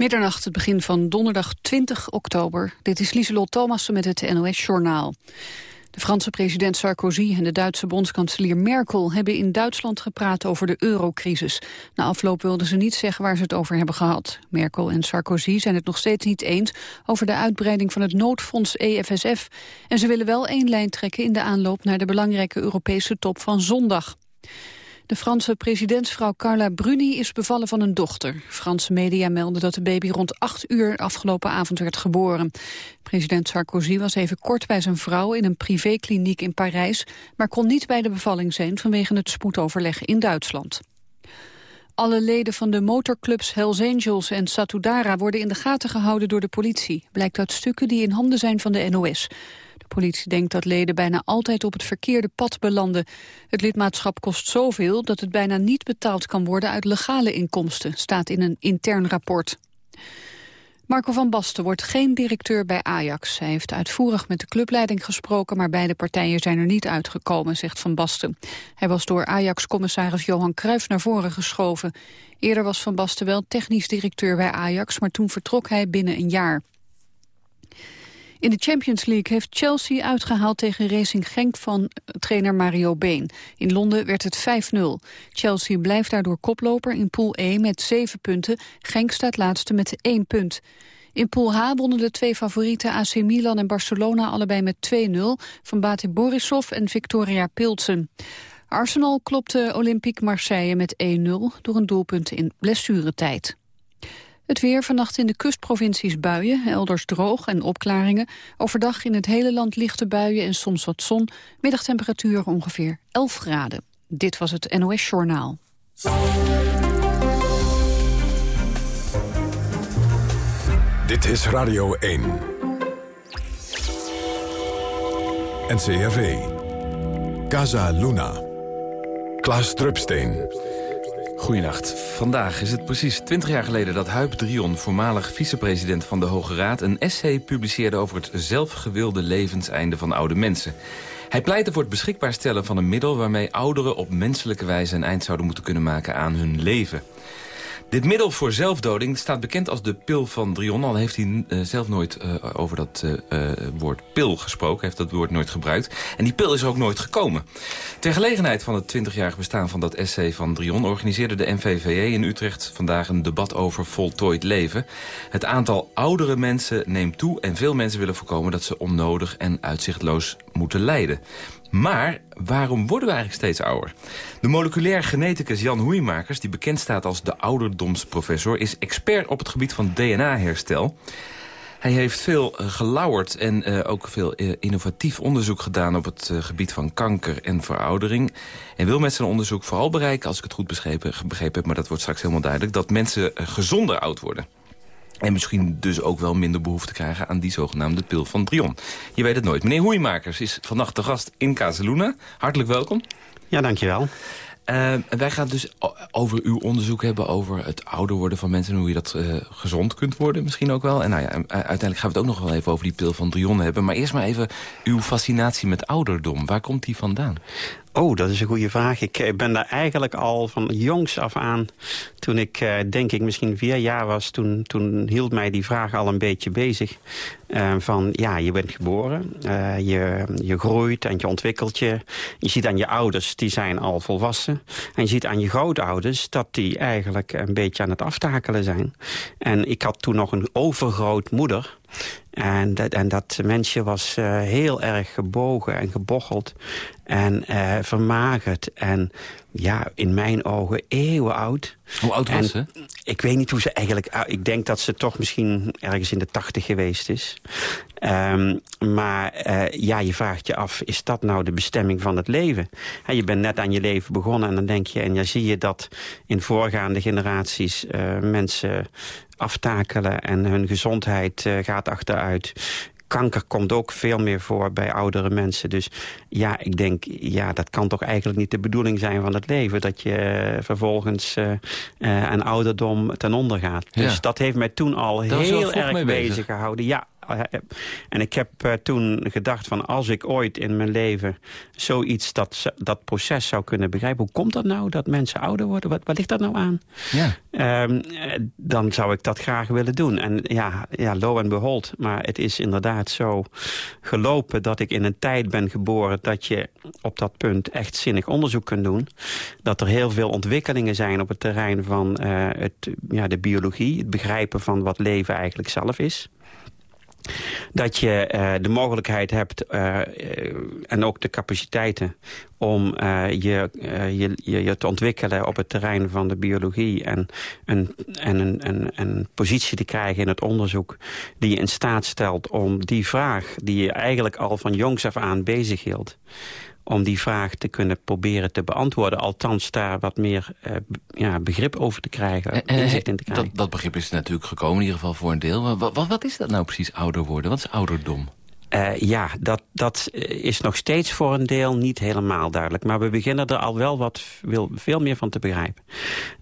Middernacht, het begin van donderdag 20 oktober. Dit is Lieselot Thomassen met het NOS-journaal. De Franse president Sarkozy en de Duitse bondskanselier Merkel... hebben in Duitsland gepraat over de eurocrisis. Na afloop wilden ze niet zeggen waar ze het over hebben gehad. Merkel en Sarkozy zijn het nog steeds niet eens... over de uitbreiding van het noodfonds EFSF. En ze willen wel één lijn trekken in de aanloop... naar de belangrijke Europese top van zondag. De Franse presidentsvrouw Carla Bruni is bevallen van een dochter. Franse media melden dat de baby rond 8 uur afgelopen avond werd geboren. President Sarkozy was even kort bij zijn vrouw in een privékliniek in Parijs... maar kon niet bij de bevalling zijn vanwege het spoedoverleg in Duitsland. Alle leden van de motorclubs Hells Angels en Satudara worden in de gaten gehouden door de politie. Blijkt uit stukken die in handen zijn van de NOS politie denkt dat leden bijna altijd op het verkeerde pad belanden. Het lidmaatschap kost zoveel dat het bijna niet betaald kan worden uit legale inkomsten, staat in een intern rapport. Marco van Basten wordt geen directeur bij Ajax. Hij heeft uitvoerig met de clubleiding gesproken... maar beide partijen zijn er niet uitgekomen, zegt Van Basten. Hij was door Ajax-commissaris Johan Cruijff naar voren geschoven. Eerder was Van Basten wel technisch directeur bij Ajax... maar toen vertrok hij binnen een jaar. In de Champions League heeft Chelsea uitgehaald tegen Racing Genk van eh, trainer Mario Been. In Londen werd het 5-0. Chelsea blijft daardoor koploper in Pool E met 7 punten. Genk staat laatste met 1 punt. In Pool H wonnen de twee favorieten AC Milan en Barcelona allebei met 2-0... van Bate Borisov en Victoria Pilsen. Arsenal klopte Olympique Marseille met 1-0 door een doelpunt in blessuretijd. Het weer vannacht in de kustprovincies buien, elders droog en opklaringen. Overdag in het hele land lichte buien en soms wat zon. Middagtemperatuur ongeveer 11 graden. Dit was het NOS Journaal. Dit is Radio 1. NCRV. Casa Luna. Klaas Drupsteen. Goedenacht. Vandaag is het precies 20 jaar geleden dat Huip Drion, voormalig vicepresident van de Hoge Raad, een essay publiceerde over het zelfgewilde levenseinde van oude mensen. Hij pleitte voor het beschikbaar stellen van een middel waarmee ouderen op menselijke wijze een eind zouden moeten kunnen maken aan hun leven. Dit middel voor zelfdoding staat bekend als de pil van Drion. Al heeft hij uh, zelf nooit uh, over dat uh, woord pil gesproken. heeft dat woord nooit gebruikt. En die pil is er ook nooit gekomen. Ter gelegenheid van het 20-jarig bestaan van dat essay van Drion... organiseerde de NVVE in Utrecht vandaag een debat over voltooid leven. Het aantal oudere mensen neemt toe... en veel mensen willen voorkomen dat ze onnodig en uitzichtloos moeten lijden. Maar waarom worden we eigenlijk steeds ouder? De moleculair geneticus Jan Hoeimakers, die bekend staat als de ouderdomsprofessor... is expert op het gebied van DNA-herstel. Hij heeft veel uh, gelauwerd en uh, ook veel uh, innovatief onderzoek gedaan... op het gebied van kanker en veroudering. En wil met zijn onderzoek vooral bereiken, als ik het goed begrepen, begrepen heb... maar dat wordt straks helemaal duidelijk... dat mensen gezonder oud worden. En misschien dus ook wel minder behoefte krijgen aan die zogenaamde pil van Drion. Je weet het nooit. Meneer Hoeimakers is vannacht de gast in Kazeluna. Hartelijk welkom. Ja, dankjewel. Uh, wij gaan dus over uw onderzoek hebben over het ouder worden van mensen... en hoe je dat uh, gezond kunt worden misschien ook wel. En nou ja, uiteindelijk gaan we het ook nog wel even over die pil van Drion hebben. Maar eerst maar even uw fascinatie met ouderdom. Waar komt die vandaan? Oh, dat is een goede vraag. Ik eh, ben daar eigenlijk al van jongs af aan... toen ik uh, denk ik misschien vier jaar was... toen, toen hield mij die vraag al een beetje bezig. Uh, van ja, je bent geboren, je, je groeit en je ontwikkelt je. Je ziet aan je ouders, die zijn al volwassen. En je ziet aan je grootouders dat die eigenlijk een beetje aan het aftakelen zijn. En ik had toen nog een overgrootmoeder... En dat, en dat mensje was uh, heel erg gebogen en gebocheld en uh, vermagerd. En ja, in mijn ogen eeuwen oud. Hoe oud was ze? Ik weet niet hoe ze eigenlijk... Ah, ik denk dat ze toch misschien ergens in de tachtig geweest is. Um, maar uh, ja, je vraagt je af, is dat nou de bestemming van het leven? He, je bent net aan je leven begonnen en dan denk je... en dan zie je dat in voorgaande generaties uh, mensen aftakelen... en hun gezondheid uh, gaat achteruit kanker komt ook veel meer voor bij oudere mensen. Dus ja, ik denk, ja, dat kan toch eigenlijk niet de bedoeling zijn van het leven. Dat je uh, vervolgens uh, uh, aan ouderdom ten onder gaat. Dus dat heeft mij toen al heel erg bezig gehouden. Ja, En ik heb toen gedacht van als ik ooit in mijn leven zoiets, dat, dat proces zou kunnen begrijpen. Hoe komt dat nou dat mensen ouder worden? Wat, wat ligt dat nou aan? Ja. Ehm, dan zou ik dat graag willen doen. En ja, ja, lo en behold. Maar het is inderdaad zo gelopen dat ik in een tijd ben geboren... dat je op dat punt echt zinnig onderzoek kunt doen. Dat er heel veel ontwikkelingen zijn op het terrein van uh, het, ja, de biologie. Het begrijpen van wat leven eigenlijk zelf is dat je uh, de mogelijkheid hebt uh, en ook de capaciteiten om je, je, je, te ontwikkelen op het terrein van de biologie... en, een, en een, een, een positie te krijgen in het onderzoek die je in staat stelt om die vraag... die je eigenlijk al van jongs af aan bezig hield om die vraag te kunnen proberen te beantwoorden. Althans daar wat meer uh, ja, begrip over te krijgen, en, inzicht in te krijgen. Dat, dat, begrip is natuurlijk gekomen, in ieder geval voor een deel. Wat, wat, wat is dat nou precies, ouder worden? Wat is ouderdom? Uh, ja, dat, dat is nog steeds voor een deel niet helemaal duidelijk. Maar we beginnen er al wel wat wil, veel meer van te begrijpen.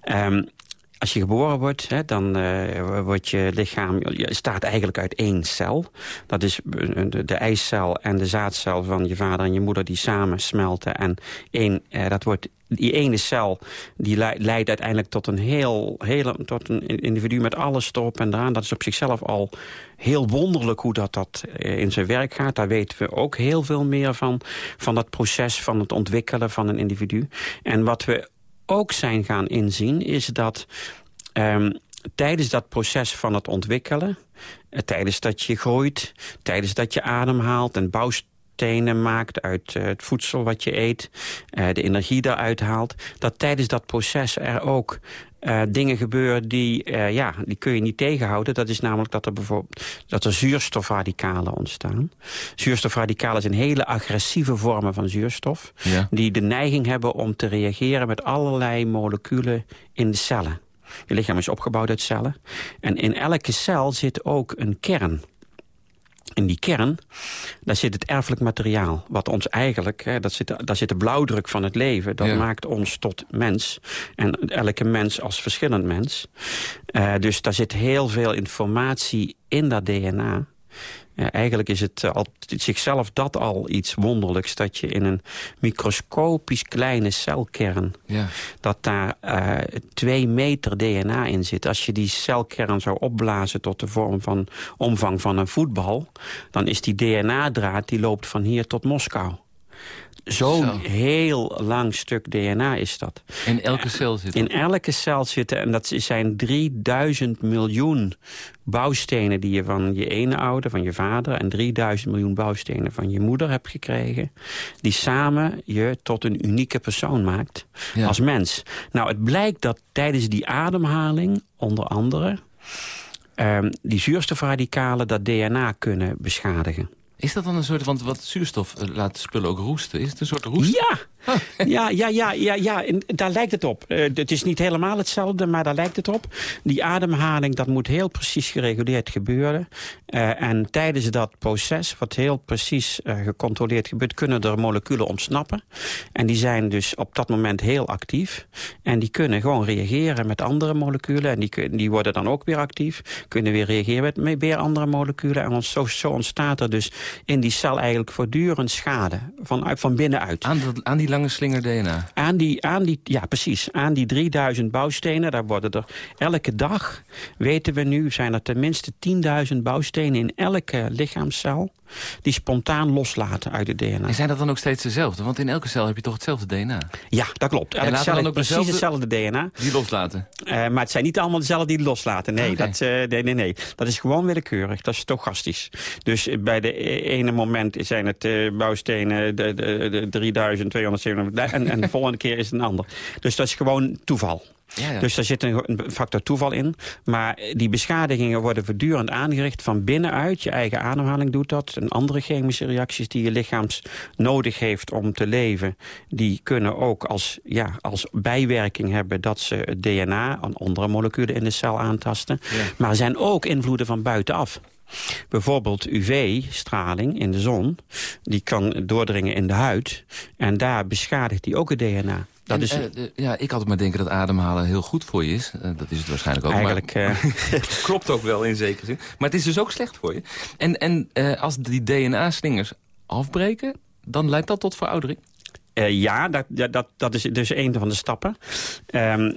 Um, als je geboren wordt, hè, dan uh, wordt je lichaam je staat eigenlijk uit één cel. Dat is de, de eicel en de zaadcel van je vader en je moeder die samen smelten. En één, uh, dat wordt die ene cel die leidt uiteindelijk tot een heel, heel tot een individu met alles erop en eraan. Dat is op zichzelf al heel wonderlijk hoe dat, dat eh, in zijn werk gaat. Daar weten we ook heel veel meer van, van dat proces van het ontwikkelen van een individu. En wat we ook zijn gaan inzien... is dat um, tijdens dat proces van het ontwikkelen... Uh, tijdens dat je groeit, tijdens dat je ademhaalt... en bouwstenen maakt uit uh, het voedsel wat je eet... Uh, de energie daaruit haalt... dat tijdens dat proces er ook uh, dingen gebeuren die, uh, ja, die kun je niet tegenhouden. Dat is namelijk dat er bijvoorbeeld dat er zuurstofradicalen ontstaan. Zuurstofradicalen zijn hele agressieve vormen van zuurstof... Ja. die de neiging hebben om te reageren met allerlei moleculen in de cellen. Je lichaam is opgebouwd uit cellen. En in elke cel zit ook een kern in die kern, daar zit het erfelijk materiaal. Wat ons eigenlijk, hè, dat zit, daar zit de blauwdruk van het leven. Dat maakt ons tot mens. En elke mens als verschillend mens. Uh, dus daar zit heel veel informatie in dat DNA. Ja, eigenlijk is het uh, al, zichzelf dat al iets wonderlijks. Dat je in een microscopisch kleine celkern... Ja. dat daar uh, twee meter DNA in zit. Als je die celkern zou opblazen tot de vorm van omvang van een voetbal... dan is die DNA-draad die loopt van hier tot Moskou. Zo'n heel lang stuk DNA is dat. In elke cel zitten? In elke cel zitten, en dat zijn 3000 miljoen bouwstenen die je van je ene ouder, van je vader... en 3000 miljoen bouwstenen van je moeder hebt gekregen... die samen je tot een unieke persoon maakt als mens. Nou, het blijkt dat tijdens die ademhaling, onder andere... Um, die zuurstofradicalen dat DNA kunnen beschadigen. Is dat dan een soort, want wat zuurstof eh, laat spullen ook roesten, is het een soort roest? Ja, ja, ja, ja, ja, ja. Daar lijkt het op. Uh, het is niet helemaal hetzelfde, maar daar lijkt het op. Die ademhaling, dat moet heel precies gereguleerd gebeuren. Uh, en tijdens dat proces, wat heel precies uh, gecontroleerd gebeurt... kunnen er moleculen ontsnappen. En die zijn dus op dat moment heel actief. En die kunnen gewoon reageren met andere moleculen. En die, die worden dan ook weer actief. Kunnen weer reageren met, met weer andere moleculen. En zo, zo ontstaat er dus in die cel eigenlijk voortdurend schade. Van, van binnenuit. Aan, aan die lange slinger DNA? Aan die, aan die, ja, precies. Aan die 3000 bouwstenen, daar worden er elke dag, weten we nu, zijn er tenminste 10.000 bouwstenen in elke lichaamscel die spontaan loslaten uit het DNA. En zijn dat dan ook steeds dezelfde? Want in elke cel heb je toch hetzelfde DNA? Ja, dat klopt. Elke cel heeft precies hetzelfde DNA. Die loslaten? Uh, maar het zijn niet allemaal dezelfde die loslaten. Nee, okay. dat, uh, nee, nee, nee. Dat is gewoon willekeurig. Dat is stochastisch. Dus bij de e-, ene moment zijn het uh, bouwstenen de, de, de 3207 en, en de volgende keer is het een ander. Dus dat is gewoon toeval. Ja, ja. Dus daar zit een, factor toeval in. Maar die beschadigingen worden voortdurend aangericht van binnenuit. Je eigen ademhaling doet dat. En andere chemische reacties die je lichaams nodig heeft om te leven... die kunnen ook als, ja, als bijwerking hebben dat ze het DNA... en andere moleculen in de cel aantasten. Ja. Maar er zijn ook invloeden van buitenaf. Bijvoorbeeld UV-straling in de zon, die kan doordringen in de huid. En daar beschadigt die ook het DNA. Dat is, ja, ik had het maar denken dat ademhalen heel goed voor je is. dat is het waarschijnlijk ook. Eigenlijk... Maar, klopt ook wel in zekere zin. Maar het is dus ook slecht voor je. En, en als die DNA-slingers afbreken, dan leidt dat tot veroudering? ja, dat, dat, dat is dus een van de stappen. Um, eh,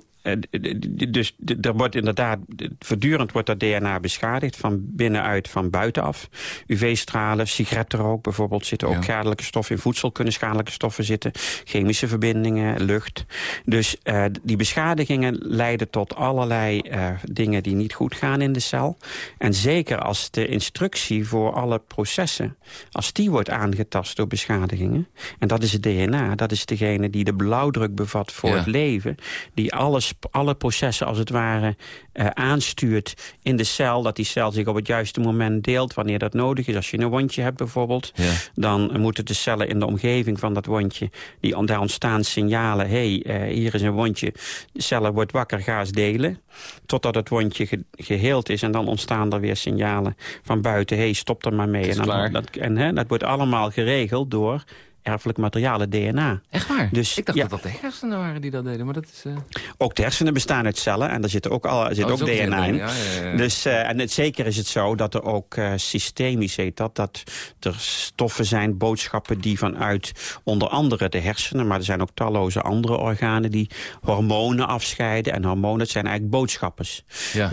dus er wordt inderdaad, voortdurend wordt dat DNA beschadigd... van binnenuit, van buitenaf. UV-stralen, sigarettenrook bijvoorbeeld... zitten ook schadelijke stoffen in voedsel, kunnen schadelijke stoffen zitten. Chemische verbindingen, lucht. Dus uh, die beschadigingen leiden tot allerlei uh, dingen die niet goed gaan in de cel. En zeker als de instructie voor alle processen... als die wordt aangetast door beschadigingen... en dat is het DNA, dat is degene die de blauwdruk bevat voor het leven... die alles alle processen als het ware uh, aanstuurt in de cel. Dat die cel zich op het juiste moment deelt wanneer dat nodig is. Als je een wondje hebt bijvoorbeeld, dan moeten de cellen in de omgeving van dat wondje, die, daar ontstaan signalen. hey, uh, hier is een wondje, de cellen wordt wakker, ga eens delen. Totdat het wondje geheeld is en dan ontstaan er weer signalen van buiten. hey, stop er maar mee. En, dan, dat, en hè, dat wordt allemaal geregeld door erfelijk materialen, DNA. Echt waar? Dus, ik dacht dat dat de hersenen waren die dat deden, maar dat is... Uh... Ook de hersenen bestaan uit cellen en daar zit ook, al, er zit oh, ook, DNA in. Ja, ja, ja. Dus, uh, en het, zeker is het zo dat er ook uh, systemisch heet dat, dat er stoffen zijn, boodschappen die vanuit onder andere de hersenen, maar er zijn ook talloze andere organen die hormonen afscheiden. En hormonen dat zijn eigenlijk boodschappers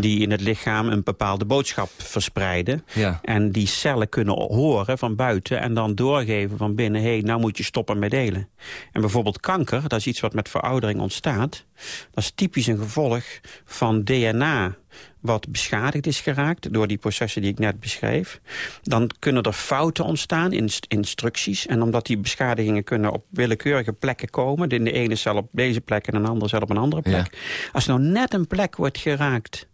die in het lichaam een bepaalde boodschap verspreiden. En die cellen kunnen horen van buiten en dan doorgeven van binnen, hé, hey, nou moet je stoppen met delen. En bijvoorbeeld kanker, dat is iets wat met veroudering ontstaat. Dat is typisch een gevolg van DNA wat beschadigd is geraakt door die processen die ik net beschreef. Dan kunnen er fouten ontstaan in instructies. En omdat die beschadigingen kunnen op willekeurige plekken komen... in de ene cel op deze plek en een andere cel op een andere plek. Als nou net een plek wordt geraakt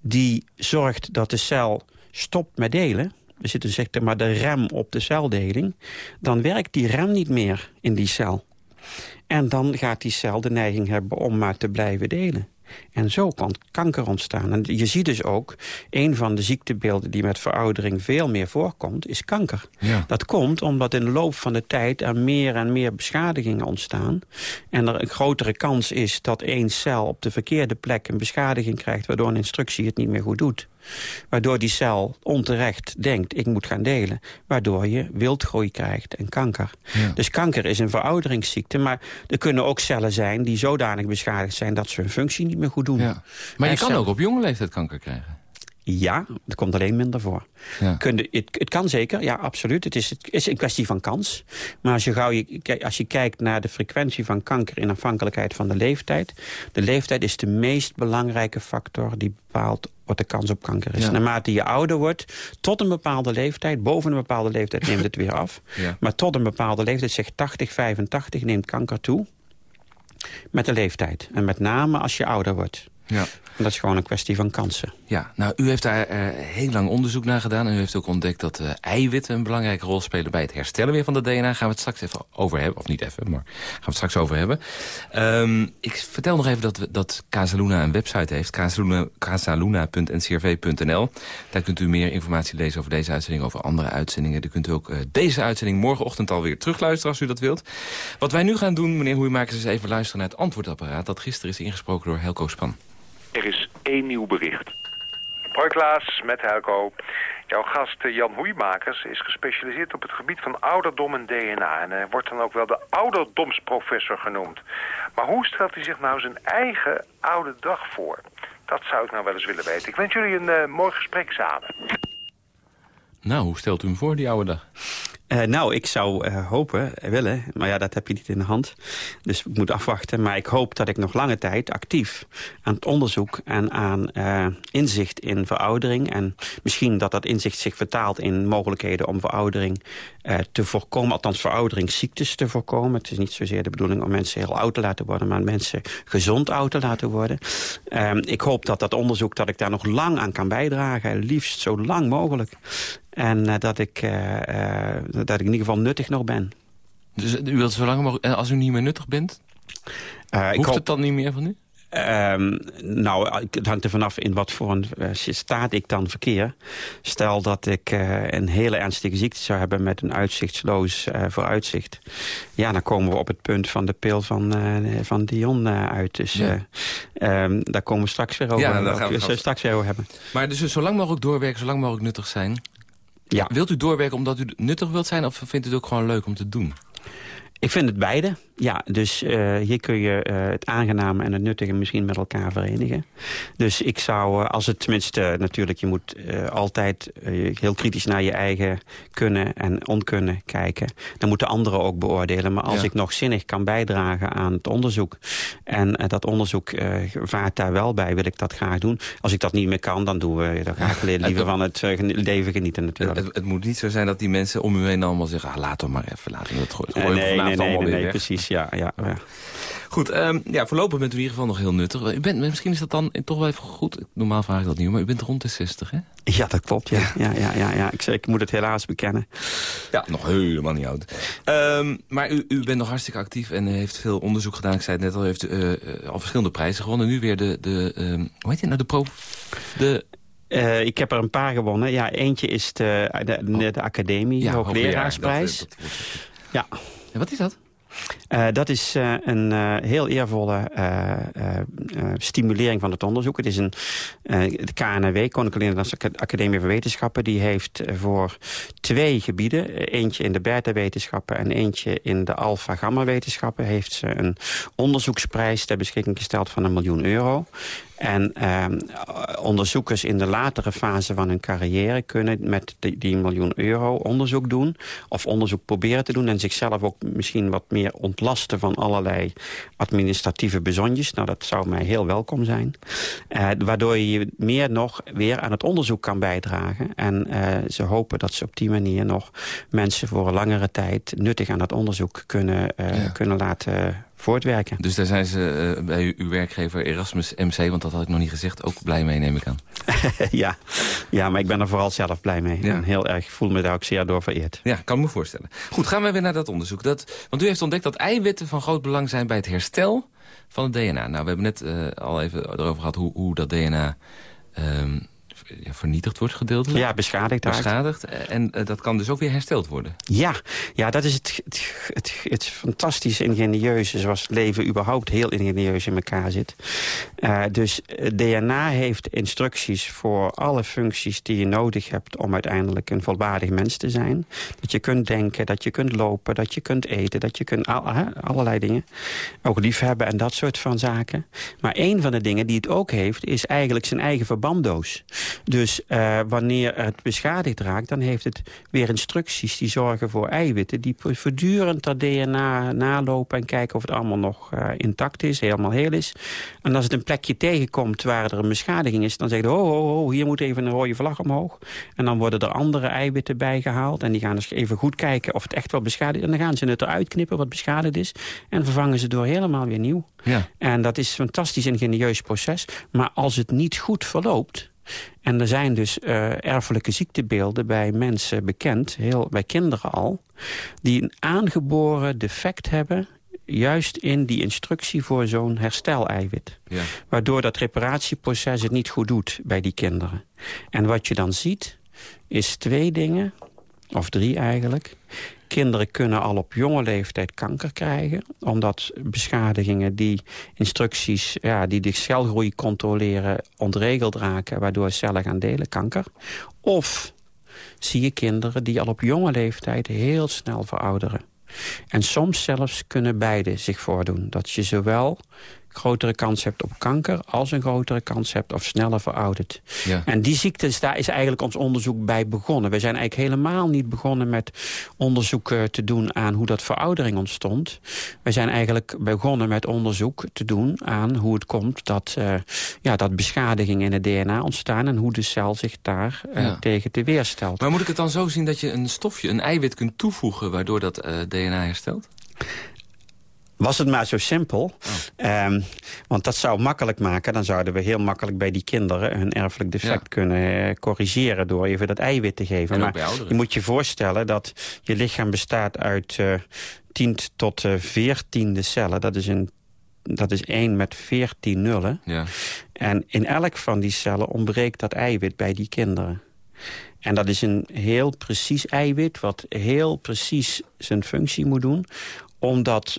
die zorgt dat de cel stopt met delen er zit dus zeg maar de rem op de celdeling... dan werkt die rem niet meer in die cel. En dan gaat die cel de neiging hebben om maar te blijven delen. En zo kan kanker ontstaan. En je ziet dus ook, een van de ziektebeelden die met veroudering veel meer voorkomt, is kanker. Ja. Dat komt omdat in de loop van de tijd er meer en meer beschadigingen ontstaan. En er een grotere kans is dat één cel op de verkeerde plek een beschadiging krijgt, waardoor een instructie het niet meer goed doet. Waardoor die cel onterecht denkt, ik moet gaan delen. Waardoor je wildgroei krijgt en kanker. Dus kanker is een verouderingsziekte. Maar er kunnen ook cellen zijn die zodanig beschadigd zijn... dat ze hun functie niet meer goed doen. Ja. Maar je kan ook op jonge leeftijd kanker krijgen. Ja, het komt alleen minder voor. Ja. het, het, kan zeker, ja, absoluut. Het is, het is een kwestie van kans. Maar als je, gauw, als je kijkt naar de frequentie van kanker... in afhankelijkheid van de leeftijd... de leeftijd is de meest belangrijke factor... die bepaalt wat de kans op kanker is. Naarmate je ouder wordt, tot een bepaalde leeftijd... boven een bepaalde leeftijd neemt het weer af. Maar tot een bepaalde leeftijd, zeg 80, 85, neemt kanker toe... met de leeftijd. En met name als je ouder wordt. Ja. Dat is gewoon een kwestie van kansen. Ja, nou, u heeft daar uh, heel lang onderzoek naar gedaan. En u heeft ook ontdekt dat uh, eiwitten een belangrijke rol spelen... bij het herstellen weer van de DNA. Gaan we het straks even over hebben. Of niet even, maar gaan we het straks over hebben. Um, ik vertel nog even dat, dat Casaluna een website heeft. casaluna.ncrv.nl Daar kunt u meer informatie lezen over deze uitzending... over andere uitzendingen. Dan kunt u ook uh, deze uitzending morgenochtend alweer terugluisteren... als u dat wilt. Wat wij nu gaan doen, meneer Hoeimakers... is even luisteren naar het antwoordapparaat... dat gisteren is ingesproken door Helco Span. Er is één nieuw bericht. Hoi Klaas, met Helco. Jouw gast eh, Jan Hoeimakers is gespecialiseerd op het gebied van ouderdom en DNA. En hij wordt dan ook wel de ouderdomsprofessor genoemd. Maar hoe stelt hij zich nou zijn eigen oude dag voor? Dat zou ik nou wel eens willen weten. Ik wens jullie een uh, mooi gesprek samen. Nou, hoe stelt u hem voor, die oude dag? Uh, nou, ik zou uh, hopen, willen, maar ja, dat heb je niet in de hand. Dus ik moet afwachten. Maar ik hoop dat ik nog lange tijd actief aan het onderzoek... en aan inzicht in veroudering... en misschien dat dat inzicht zich vertaalt in mogelijkheden om veroudering te voorkomen. Althans, verouderingsziektes te voorkomen. Het is niet zozeer de bedoeling om mensen heel oud te laten worden... maar mensen gezond oud te laten worden. Ehm, ik hoop dat dat onderzoek, dat ik daar nog lang aan kan bijdragen. Liefst zo lang mogelijk. En uh, dat, ik, uh, uh, dat ik in ieder geval nuttig nog ben. Dus u wilt zo lang mogelijk... Als u niet meer nuttig bent, hoeft het dan niet meer van u? Um, nou, het hangt er vanaf in wat voor een uh, staat ik dan verkeer. Stel dat ik uh, een hele ernstige ziekte zou hebben met een uitzichtsloos uh, vooruitzicht. Ja, dan komen we op het punt van de pil van, van Dion uit. Dus ja. um, daar komen we straks weer over. Ja, daar gaan we, we straks weer over hebben. Maar dus zolang mogelijk doorwerken, zolang mogelijk nuttig zijn. Ja. Wilt u doorwerken omdat u nuttig wilt zijn of vindt u het ook gewoon leuk om te doen? Ik vind het beide. Ja, dus uh, hier kun je uh, het aangename en het nuttige misschien met elkaar verenigen. Dus ik zou, uh, als het tenminste natuurlijk, je moet altijd heel kritisch naar je eigen kunnen en onkunnen kijken. Dan moeten anderen ook beoordelen. Maar als Ja. ik nog zinnig kan bijdragen aan het onderzoek en dat onderzoek vaart daar wel bij, wil ik dat graag doen. Als ik dat niet meer kan, dan, doen we, dan ga ik liever van het leven genieten natuurlijk. Het, het moet niet zo zijn dat die mensen om u heen allemaal zeggen... Ah, laat hem maar even, laten we het. Eh, gooien we nee, nee, nee, nee, weg. Precies. Ja, ja, ja. Goed, ehm, ja, voorlopig bent u in ieder geval nog heel nuttig. U bent, misschien is dat dan toch wel even goed. Normaal vraag ik dat niet, maar u bent rond de 60, hè? ja, dat klopt. Ja, ja, ja, ja, ja. Ik, zeg, ik moet het helaas bekennen. Ja, nog helemaal niet oud. Ehm, maar u, u bent nog hartstikke actief en heeft veel onderzoek gedaan. Ik zei het net al, u heeft eh, al verschillende prijzen gewonnen. Nu weer de, de ehm, hoe heet die nou, de pro... De, Eh, ik heb er een paar gewonnen. Ja, eentje is de, de, de, Academie, ja, dat, eh, dat wordt- Ja. En wat is dat? Eh, dat is eh, een eh, heel eervolle stimulering van het onderzoek. Het is een de KNW, Koninklijke Nederlandse Aca- Academie van Wetenschappen... die heeft voor twee gebieden, eentje in de beta-wetenschappen... en eentje in de alpha-gamma-wetenschappen... heeft ze een onderzoeksprijs ter beschikking gesteld van een miljoen euro. En eh, onderzoekers in de latere fase van hun carrière... kunnen met die, die miljoen euro onderzoek doen... of onderzoek proberen te doen... en zichzelf ook misschien wat meer ontlasten van allerlei administratieve bezonjes. Nou, dat zou mij heel welkom zijn. Eh, waardoor je meer nog weer aan het onderzoek kan bijdragen. En eh, ze hopen dat ze op die manier nog mensen voor een langere tijd... nuttig aan dat onderzoek kunnen, eh, Ja. kunnen laten voortwerken. Dus daar zijn ze eh, bij uw, werkgever Erasmus MC... want dat had ik nog niet gezegd, ook blij mee, neem ik aan. ja. ja, maar ik ben er vooral zelf blij mee. Ja. En heel erg, voel me daar ook zeer door vereerd. Ja, kan me voorstellen. Goed, gaan we weer naar dat onderzoek. Dat, want u heeft ontdekt dat eiwitten van groot belang zijn bij het herstel van het DNA. Nou, we hebben net eh, al even erover gehad hoe, hoe dat DNA ehm, vernietigd wordt gedeeltelijk. Ja, beschadigd. Beschadigd. En eh, dat kan dus ook weer hersteld worden. Ja, ja, dat is het, het, het, het fantastisch ingenieuze... zoals het leven überhaupt heel ingenieus in elkaar zit. Eh, dus het DNA heeft instructies voor alle functies die je nodig hebt... om uiteindelijk een volwaardig mens te zijn. Dat je kunt denken, dat je kunt lopen, dat je kunt eten... dat je kunt al, allerlei dingen. Ook liefhebben en dat soort van zaken. Maar een van de dingen die het ook heeft... is eigenlijk zijn eigen verbanddoos. Dus eh, wanneer het beschadigd raakt... dan heeft het weer instructies die zorgen voor eiwitten... die voortdurend dat DNA nalopen en kijken of het allemaal nog eh, intact is, helemaal heel is. En als het een plekje tegenkomt waar er een beschadiging is... dan zeggen ze, oh, oh, oh, hier moet even een rode vlag omhoog. En dan worden er andere eiwitten bijgehaald... en die gaan dus even goed kijken of het echt wel beschadigd is. En dan gaan ze het eruit knippen wat beschadigd is... en vervangen ze door helemaal weer nieuw. Ja. En dat is een fantastisch ingenieus proces. Maar als het niet goed verloopt... en er zijn dus eh, erfelijke ziektebeelden bij mensen bekend... Heel, bij kinderen al... die een aangeboren defect hebben... juist in die instructie voor zo'n hersteleiwit. Ja. Waardoor dat reparatieproces het niet goed doet bij die kinderen. En wat je dan ziet, is twee dingen, of drie eigenlijk. Kinderen kunnen al op jonge leeftijd kanker krijgen... omdat beschadigingen die instructies ja, die de celgroei controleren... ontregeld raken, waardoor cellen gaan delen, kanker. Of zie je kinderen die al op jonge leeftijd heel snel verouderen. En soms zelfs kunnen beide zich voordoen. Dat je zowel grotere kans hebt op kanker... als een grotere kans hebt of sneller verouderd. Ja. En die ziektes, daar is eigenlijk ons onderzoek bij begonnen. We zijn eigenlijk helemaal niet begonnen met onderzoek eh, te doen... aan hoe dat veroudering ontstond. We zijn eigenlijk begonnen met onderzoek te doen aan hoe het komt... dat, eh, ja, dat beschadigingen in het DNA ontstaan... en hoe de cel zich daar eh, Ja. tegen te weerstelt. Maar moet ik het dan zo zien dat je een stofje, een eiwit kunt toevoegen... waardoor dat DNA herstelt? Was het maar zo simpel. Ehm, want dat zou makkelijk maken. Dan zouden we heel makkelijk bij die kinderen hun erfelijk defect Ja. kunnen eh, corrigeren... door even dat eiwit te geven. En maar je moet je voorstellen dat je lichaam bestaat uit eh 10 tot eh 14 cellen. Dat is een dat is 1 met 14 nullen. Ja. En in elk van die cellen ontbreekt dat eiwit bij die kinderen. En dat is een heel precies eiwit... wat heel precies zijn functie moet doen om dat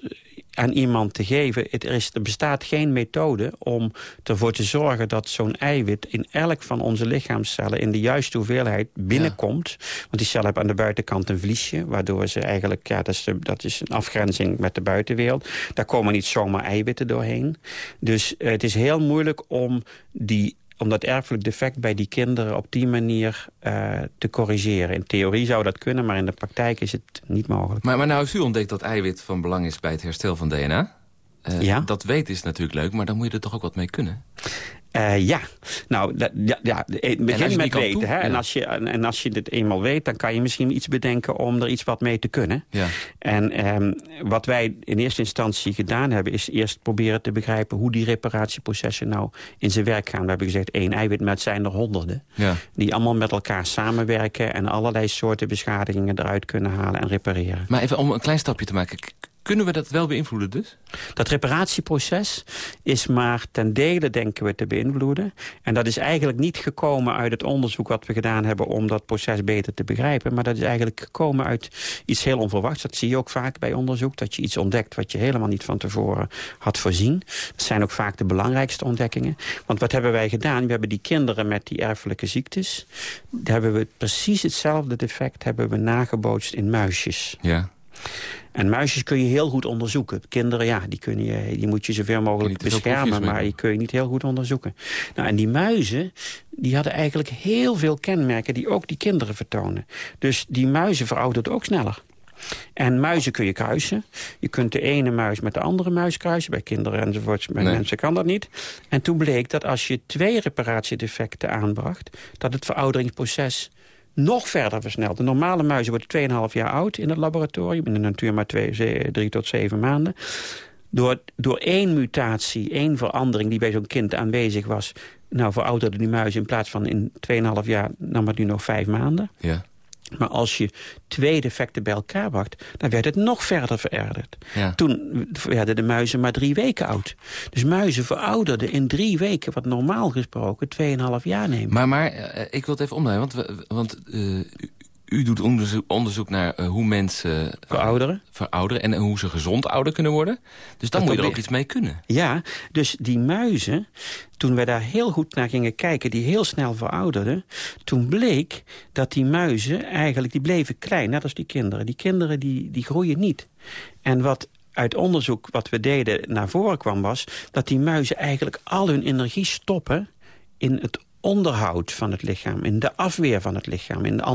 aan iemand te geven. Het is, er bestaat geen methode om ervoor te zorgen dat zo'n eiwit... in elk van onze lichaamscellen in de juiste hoeveelheid binnenkomt. Want die cellen hebben aan de buitenkant een vliesje... waardoor ze eigenlijk, ja, dat is, dat is een afgrenzing met de buitenwereld. Daar komen niet zomaar eiwitten doorheen. Dus eh, het is heel moeilijk om die om dat erfelijk defect bij die kinderen op die manier uh, te corrigeren. In theorie zou dat kunnen, maar in de praktijk is het niet mogelijk. Maar, maar nou heeft u ontdekt dat eiwit van belang is bij het herstel van DNA. Uh, ja? Dat weten is natuurlijk leuk, maar dan moet je er toch ook wat mee kunnen? Uh, ja, nou, dat, ja, ja, begin met weten. Hè? En, als je, en als je dit eenmaal weet, dan kan je misschien iets bedenken om er iets wat mee te kunnen. Ja. En um, wat wij in eerste instantie gedaan hebben, is eerst proberen te begrijpen hoe die reparatieprocessen nou in zijn werk gaan. We hebben gezegd één eiwit, maar het zijn er honderden. Ja. Die allemaal met elkaar samenwerken en allerlei soorten beschadigingen eruit kunnen halen en repareren. Maar even om een klein stapje te maken. Kunnen we dat wel beïnvloeden dus? Dat reparatieproces is maar ten dele, denken we, te beïnvloeden. En dat is eigenlijk niet gekomen uit het onderzoek wat we gedaan hebben... om dat proces beter te begrijpen. Maar dat is eigenlijk gekomen uit iets heel onverwachts. Dat zie je ook vaak bij onderzoek. Dat je iets ontdekt wat je helemaal niet van tevoren had voorzien. Dat zijn ook vaak de belangrijkste ontdekkingen. Want wat hebben wij gedaan? We hebben die kinderen met die erfelijke ziektes... daar hebben we precies hetzelfde defect hebben we nagebootst in muisjes. Ja. En muisjes kun je heel goed onderzoeken. Kinderen, ja, die, kun je, die moet je zoveel mogelijk beschermen... maar die kun je niet heel goed onderzoeken. Nou, en die muizen, die hadden eigenlijk heel veel kenmerken... die ook die kinderen vertonen. Dus die muizen verouderden ook sneller. En muizen kun je kruisen. Je kunt de ene muis met de andere muis kruisen. Bij kinderen enzovoorts. Bij mensen kan dat niet. En toen bleek dat als je twee reparatiedefecten aanbracht... dat het verouderingsproces nog verder versneld. De normale muizen worden 2,5 jaar oud in het laboratorium. In de natuur maar 3 tot 7 maanden. Door, door één mutatie, één verandering die bij zo'n kind aanwezig was... nou verouderde die muis in plaats van in 2,5 jaar... nam het nu nog 5 maanden. Ja. Maar als je twee defecten bij elkaar bracht, dan werd het nog verder vererderd. Ja. Toen werden de muizen maar drie weken oud. Dus muizen verouderden in drie weken, wat normaal gesproken 2,5 jaar neemt. Maar, maar uh, ik wil het even omdraaien, want, want uh, u doet onderzoek, naar uh, hoe mensen... verouderen. verouderen en hoe ze gezond ouder kunnen worden. Dus dan dat moet je er ook iets mee kunnen. Ja, dus die muizen, toen we daar heel goed naar gingen kijken... die heel snel verouderden... toen bleek dat die muizen eigenlijk, die bleven klein. Net als die kinderen. Die kinderen die, die groeien niet. En wat uit onderzoek wat we deden naar voren kwam was... dat die muizen eigenlijk al hun energie stoppen in het onderhoud van het lichaam, in de afweer van het lichaam... in het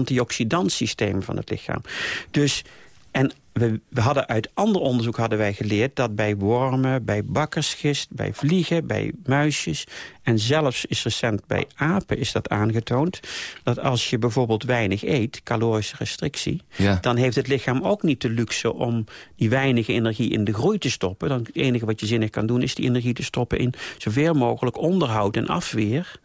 systeem van het lichaam. Dus, en we, we, hadden uit ander onderzoek hadden wij geleerd... dat bij wormen, bij bakkersgist, bij vliegen, bij muisjes... en zelfs is recent bij apen is dat aangetoond... dat als je bijvoorbeeld weinig eet, calorische restrictie... Ja. dan heeft het lichaam ook niet de luxe om die weinige energie in de groei te stoppen. Dan het enige wat je zinnig kan doen is die energie te stoppen... in zoveel mogelijk onderhoud en afweer.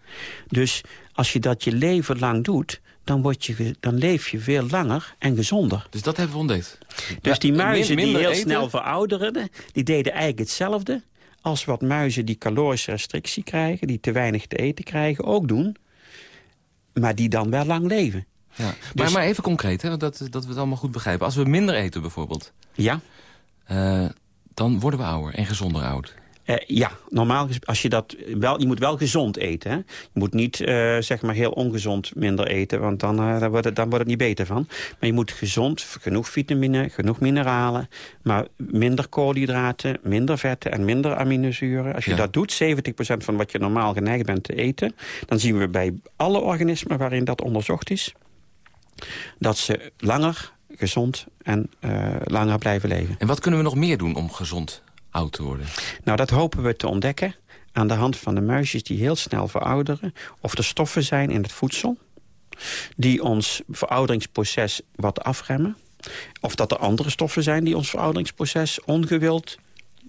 Dus als je dat je leven lang doet dan, word je, dan leef je veel langer en gezonder. Dus dat hebben we ontdekt. Dus die muizen die heel snel verouderden, die deden eigenlijk hetzelfde... als wat muizen die calorische restrictie krijgen... die te weinig te eten krijgen, ook doen. Maar die dan wel lang leven. Ja. Maar, dus- maar even concreet, hè, dat, dat we het allemaal goed begrijpen. Als we minder eten bijvoorbeeld... Ja. Uh, dan worden we ouder en gezonder oud. Uh, ja, normaal als je dat wel, je moet wel gezond eten. Hè? Je moet niet uh, zeg maar heel ongezond minder eten, want dan, uh, dan, wordt het, dan wordt het niet beter van. Maar je moet gezond, genoeg vitamine, genoeg mineralen, maar minder koolhydraten, minder vetten en minder aminozuren. Als je ja. dat doet, 70% van wat je normaal geneigd bent te eten, dan zien we bij alle organismen waarin dat onderzocht is, dat ze langer gezond en langer blijven leven. En wat kunnen we nog meer doen om gezond Nou, dat hopen we te ontdekken aan de hand van de muisjes die heel snel verouderen. Of er stoffen zijn in het voedsel die ons verouderingsproces wat afremmen. Of dat er andere stoffen zijn die ons verouderingsproces ongewild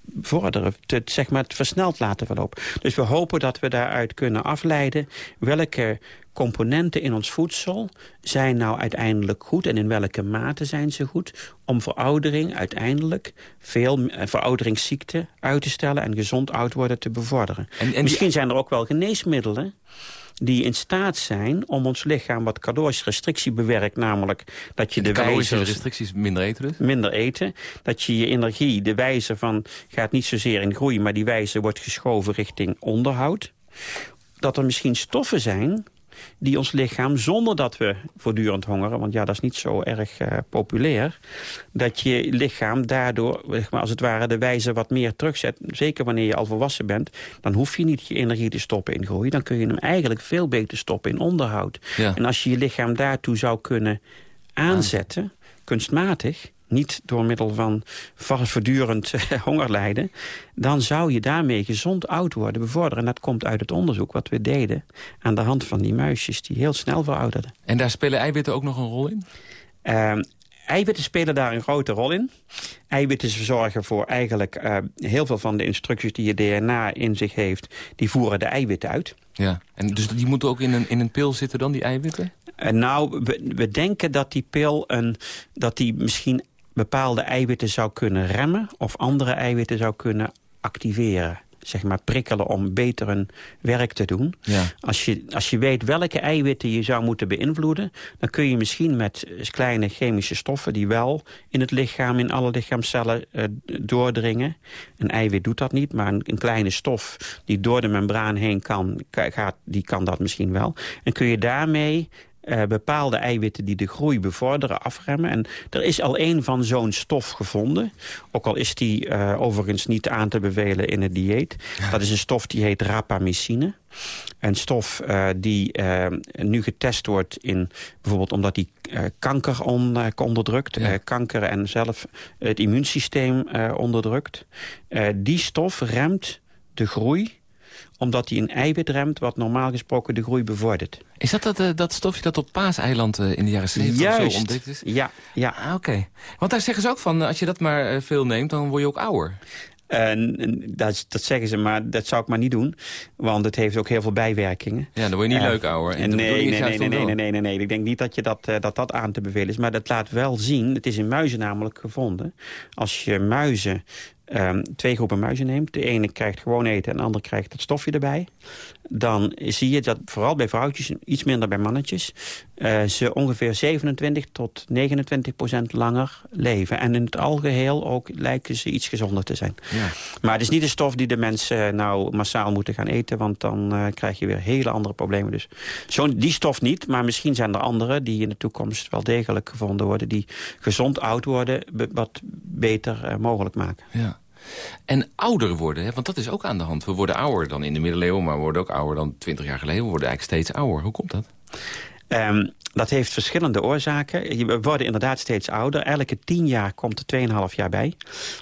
bevorderen, te, zeg maar, het versneld laten verlopen. Dus we hopen dat we daaruit kunnen afleiden welke componenten in ons voedsel zijn nou uiteindelijk goed... en in welke mate zijn ze goed om veroudering uiteindelijk... veel eh, verouderingsziekten uit te stellen en gezond oud worden te bevorderen. En, Misschien zijn er ook wel geneesmiddelen die in staat zijn om ons lichaam wat calorisch restrictie bewerkt. Namelijk dat je de, de wijzer... restricties minder eten dus? Minder eten. Dat je je energie, de wijze van, gaat niet zozeer in groei... maar die wijze wordt geschoven richting onderhoud. Dat er misschien stoffen zijn die ons lichaam, zonder dat we voortdurend hongeren... want ja, dat is niet zo erg uh, populair... dat je lichaam daardoor, zeg maar, als het ware, de wijze wat meer terugzet. Zeker wanneer je al volwassen bent, dan hoef je niet je energie te stoppen in groei. Dan kun je hem eigenlijk veel beter stoppen in onderhoud. En als je je lichaam daartoe zou kunnen aanzetten, kunstmatig niet door middel van voortdurend honger lijden... dan zou je daarmee gezond oud worden bevorderen. En dat komt uit het onderzoek wat we deden... aan de hand van die muisjes die heel snel verouderden. En daar spelen eiwitten ook nog een rol in? Uh, eiwitten spelen daar een grote rol in. Eiwitten zorgen voor eigenlijk uh, heel veel van de instructies die je DNA in zich heeft... die voeren de eiwitten uit. Ja, en dus die moeten ook in een, in een pil zitten dan, die eiwitten? Uh, nou, we, we, denken dat die pil een, dat die misschien bepaalde eiwitten zou kunnen remmen... of andere eiwitten zou kunnen activeren zeg maar, prikkelen om beter hun werk te doen. Ja. Als, je, als je weet welke eiwitten je zou moeten beïnvloeden... dan kun je misschien met kleine chemische stoffen... die wel in het lichaam, in alle lichaamcellen uh, doordringen. Een eiwit doet dat niet, maar een, een, kleine stof... die door de membraan heen kan, gaat, die kan dat misschien wel. En kun je daarmee uh, bepaalde eiwitten die de groei bevorderen, afremmen. En er is al één van zo'n stof gevonden. Ook al is die uh, overigens niet aan te bevelen in het dieet. Dat is een stof die heet rapamycine. Een stof uh, die nu getest wordt in bijvoorbeeld omdat die kanker on, onderdrukt. Ja. kanker en zelf het immuunsysteem onderdrukt. die stof remt de groei omdat hij een eiwit remt wat normaal gesproken de groei bevordert. Is dat dat, uh, dat stofje dat op Paaseiland uh, in de jaren 70 zo ontdekt is? ja. ja. Ah, Oké. Want daar zeggen ze ook van, eh, als je dat maar veel neemt, dan word je ook ouder. En, dat, dat, zeggen ze, maar dat zou ik maar niet doen. Want het heeft ook heel veel bijwerkingen. Ja, dan word je niet leuk ouder. nee, nee, nee, nee, nee, nee, nee, nee. Ik denk niet dat, je dat, dat dat aan te bevelen is. Maar dat laat wel zien, het is in muizen namelijk gevonden. Als je muizen um, twee groepen muizen neemt... de ene krijgt gewoon eten en de andere krijgt het stofje erbij... dan zie je dat vooral bij vrouwtjes, iets minder bij mannetjes... Uh, ze ongeveer 27 tot 29 procent langer leven. En in het algeheel ook lijken ze iets gezonder te zijn. Ja. Maar het is niet de stof die de mensen nou massaal moeten gaan eten... want dan uh, krijg je weer hele andere problemen. Dus zo, die stof niet, maar misschien zijn er andere... die in de toekomst wel degelijk gevonden worden... die gezond oud worden, wat beter uh, mogelijk maken. Ja. En ouder worden, hè? want dat is ook aan de hand. We worden ouder dan in de middeleeuwen, maar we worden ook ouder dan 20 jaar geleden. We worden eigenlijk steeds ouder. Hoe komt dat? Um, dat heeft verschillende oorzaken. We worden inderdaad steeds ouder. Elke tien jaar komt er 2,5 jaar bij.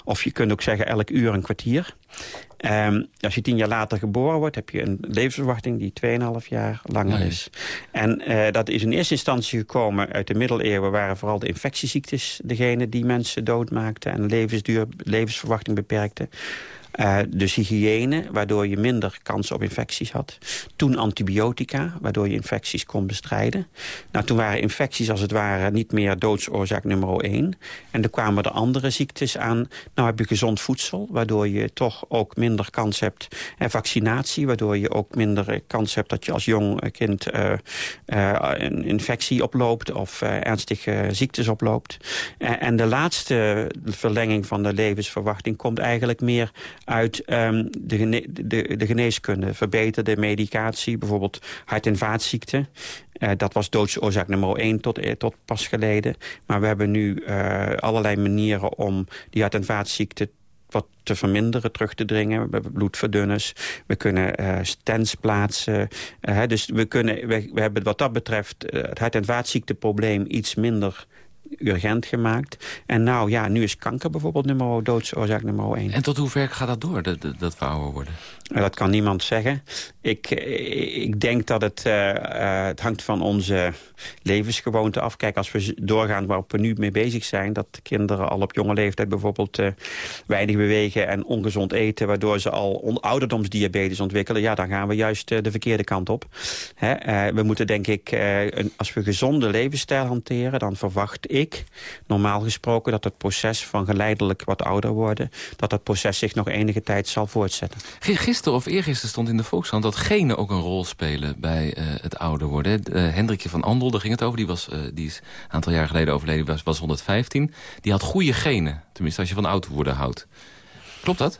Of je kunt ook zeggen elk uur een kwartier. Um, als je tien jaar later geboren wordt, heb je een levensverwachting die 2,5 jaar langer is. En uh, dat is in eerste instantie gekomen uit de middeleeuwen... waren vooral de infectieziektes degene die mensen doodmaakten... en levensduur, levensverwachting beperkten. Uh, dus hygiëne, waardoor je minder kans op infecties had. Toen antibiotica, waardoor je infecties kon bestrijden. Nou, toen waren infecties als het ware niet meer doodsoorzaak nummer 1. En dan kwamen er andere ziektes aan. Nou heb je gezond voedsel, waardoor je toch ook minder kans hebt. En vaccinatie, waardoor je ook minder kans hebt... dat je als jong kind uh, uh, een infectie oploopt of ernstige ziektes oploopt. en de laatste verlenging van de levensverwachting komt eigenlijk meer uit um, de, de, de, geneeskunde. Verbeterde medicatie, bijvoorbeeld hart- en vaatziekten. Uh, dat was doodsoorzaak nummer 1 tot, eh, tot pas geleden. Maar we hebben nu uh, allerlei manieren om die hart- en vaatziekten wat te verminderen, terug te dringen. We hebben bloedverdunners, we kunnen uh, stents plaatsen. Dus we, kunnen, we, we, hebben wat dat betreft het hart- en vaatziekteprobleem iets minder urgent gemaakt. En nou ja, nu is kanker bijvoorbeeld nummer, doodsoorzaak nummer 1. En tot hoe ver gaat dat door, dat, dat we ouder worden? Dat kan niemand zeggen. Ik, ik denk dat het, uh, het hangt van onze levensgewoonte af. Kijk, als we doorgaan waarop we nu mee bezig zijn... dat kinderen al op jonge leeftijd bijvoorbeeld uh, weinig bewegen... en ongezond eten, waardoor ze al ouderdomsdiabetes ontwikkelen... ja, dan gaan we juist de verkeerde kant op. Hè? we moeten denk ik, een, als we gezonde levensstijl hanteren... dan verwacht ik, normaal gesproken, dat het proces van geleidelijk wat ouder worden... dat dat proces zich nog enige tijd zal voortzetten gisteren of eergisteren stond in de Volkskrant... dat genen ook een rol spelen bij uh, het ouder worden. Uh, Hendrikje van Andel, daar ging het over. Die, was, uh, die is een aantal jaar geleden overleden, was, was 115. Die had goede genen, tenminste als je van oud worden houdt. Klopt dat?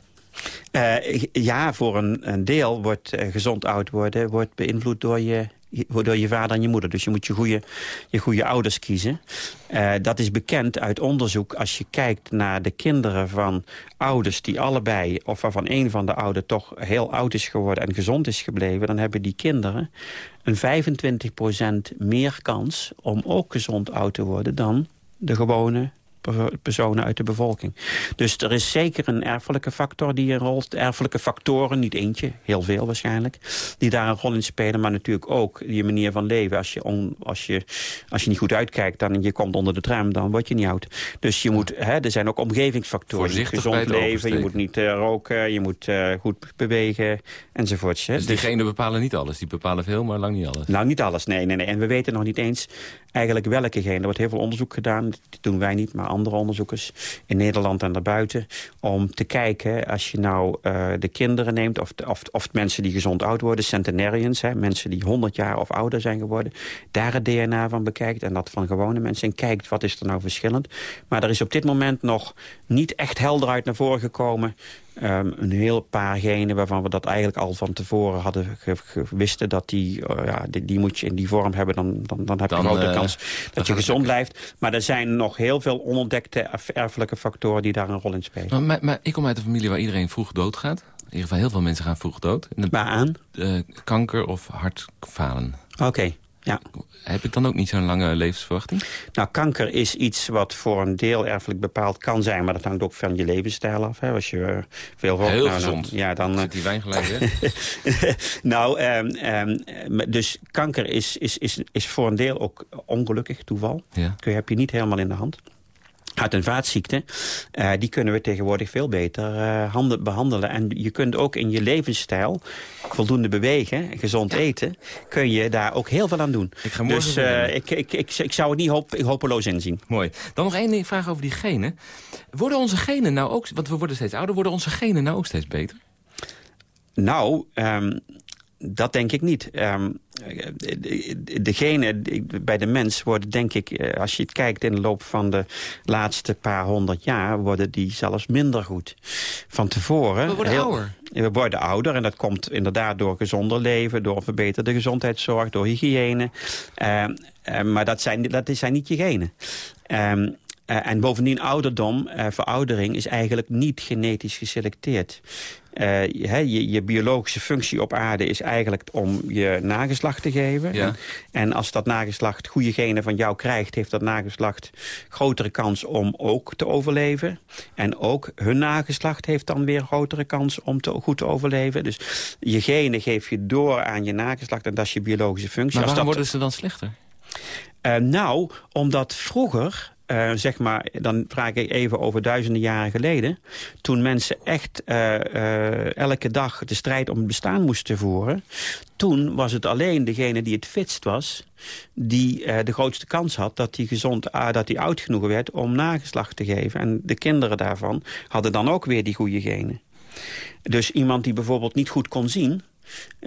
ja, voor een, een deel wordt gezond oud worden... wordt beïnvloed door je door je vader en je moeder. Dus je moet je goede, je goede ouders kiezen. Uh, dat is bekend uit onderzoek als je kijkt naar de kinderen van ouders... die allebei, of waarvan een van de ouders toch heel oud is geworden... en gezond is gebleven, dan hebben die kinderen een 25% meer kans... om ook gezond oud te worden dan de gewone personen uit de bevolking. Dus er is zeker een erfelijke factor die een rol... Erfelijke factoren, niet eentje, heel veel waarschijnlijk... die daar een rol in spelen, maar natuurlijk ook je manier van leven. Als je, on, als je, als je niet goed uitkijkt en je komt onder de tram... dan word je niet oud. Dus je moet, hè, er zijn ook omgevingsfactoren. Voorzichtig gezond leven, je moet niet uh, roken, je moet uh, goed bewegen enzovoorts. Hè. Dus diegenen dus, bepalen niet alles? Die bepalen veel, maar lang niet alles? Nou, niet alles, nee. nee, nee. En we weten nog niet eens eigenlijk welke genen. Er wordt heel veel onderzoek gedaan, dat doen wij niet, maar andere onderzoekers in Nederland en daarbuiten. Om te kijken, als je nou uh, de kinderen neemt... Of, of, of mensen die gezond oud worden, centenarians... Hè, mensen die 100 jaar of ouder zijn geworden... daar het DNA van bekijkt en dat van gewone mensen... en kijkt wat is er nou verschillend. Maar er is op dit moment nog niet echt helder uit naar voren gekomen... Um, een heel paar genen waarvan we dat eigenlijk al van tevoren hadden wisten dat die, uh, ja, die, die, moet je in die vorm hebben, dan, dan, dan heb je een grote uh, kans dat je gezond blijft. Maar er zijn nog heel veel onontdekte erfelijke factoren die daar een rol in spelen. Maar, maar, ik kom uit een familie waar iedereen vroeg doodgaat. In ieder geval heel veel mensen gaan vroeg dood. Waar aan? Uh, kanker of hartfalen. Oké. Ja. Heb ik dan ook niet zo'n lange levensverwachting? Nou, kanker is iets wat voor een deel erfelijk bepaald kan zijn... maar dat hangt ook van je levensstijl af. Hè. Als je veel rookt... Heel nou, gezond. Dan, ja, dan, Zit die wijn gelijk, hè? nou, um, um, dus kanker is, is, is, is voor een deel ook ongelukkig toeval. Ja. Kun je, heb je niet helemaal in de hand hart- en vaatziekten, uh, die kunnen we tegenwoordig veel beter uh, handen behandelen. En je kunt ook in je levensstijl voldoende bewegen, gezond eten... kun je daar ook heel veel aan doen. Ik ga dus uh, ik, ik, ik, ik zou het niet hoop, hopeloos inzien. Mooi. Dan nog één vraag over die genen. Worden onze genen nou ook, want we worden steeds ouder... worden onze genen nou ook steeds beter? Nou, um, dat denk ik niet. Um, degene bij de mens worden, denk ik, als je het kijkt in de loop van de laatste paar honderd jaar, worden die zelfs minder goed. Van tevoren... We worden heel, ouder. We worden ouder en dat komt inderdaad door gezonder leven, door verbeterde gezondheidszorg, door hygiëne. Uh, uh, maar dat zijn, dat zijn niet je genen. Uh, en bovendien ouderdom, veroudering, is eigenlijk niet genetisch geselecteerd. Uh, je, je, biologische functie op aarde is eigenlijk om je nageslacht te geven. Ja. En, en, als dat nageslacht goede genen van jou krijgt... heeft dat nageslacht grotere kans om ook te overleven. En ook hun nageslacht heeft dan weer grotere kans om te, goed te overleven. Dus je genen geef je door aan je nageslacht en dat is je biologische functie. Maar waarom dat, worden ze dan slechter? Uh, nou, omdat vroeger uh, zeg maar, dan vraag ik even over duizenden jaren geleden... toen mensen echt uh, uh, elke dag de strijd om het bestaan moesten voeren... toen was het alleen degene die het fitst was... die de grootste kans had dat hij gezond, dat hij oud genoeg werd om nageslacht te geven. En de kinderen daarvan hadden dan ook weer die goede genen. Dus iemand die bijvoorbeeld niet goed kon zien...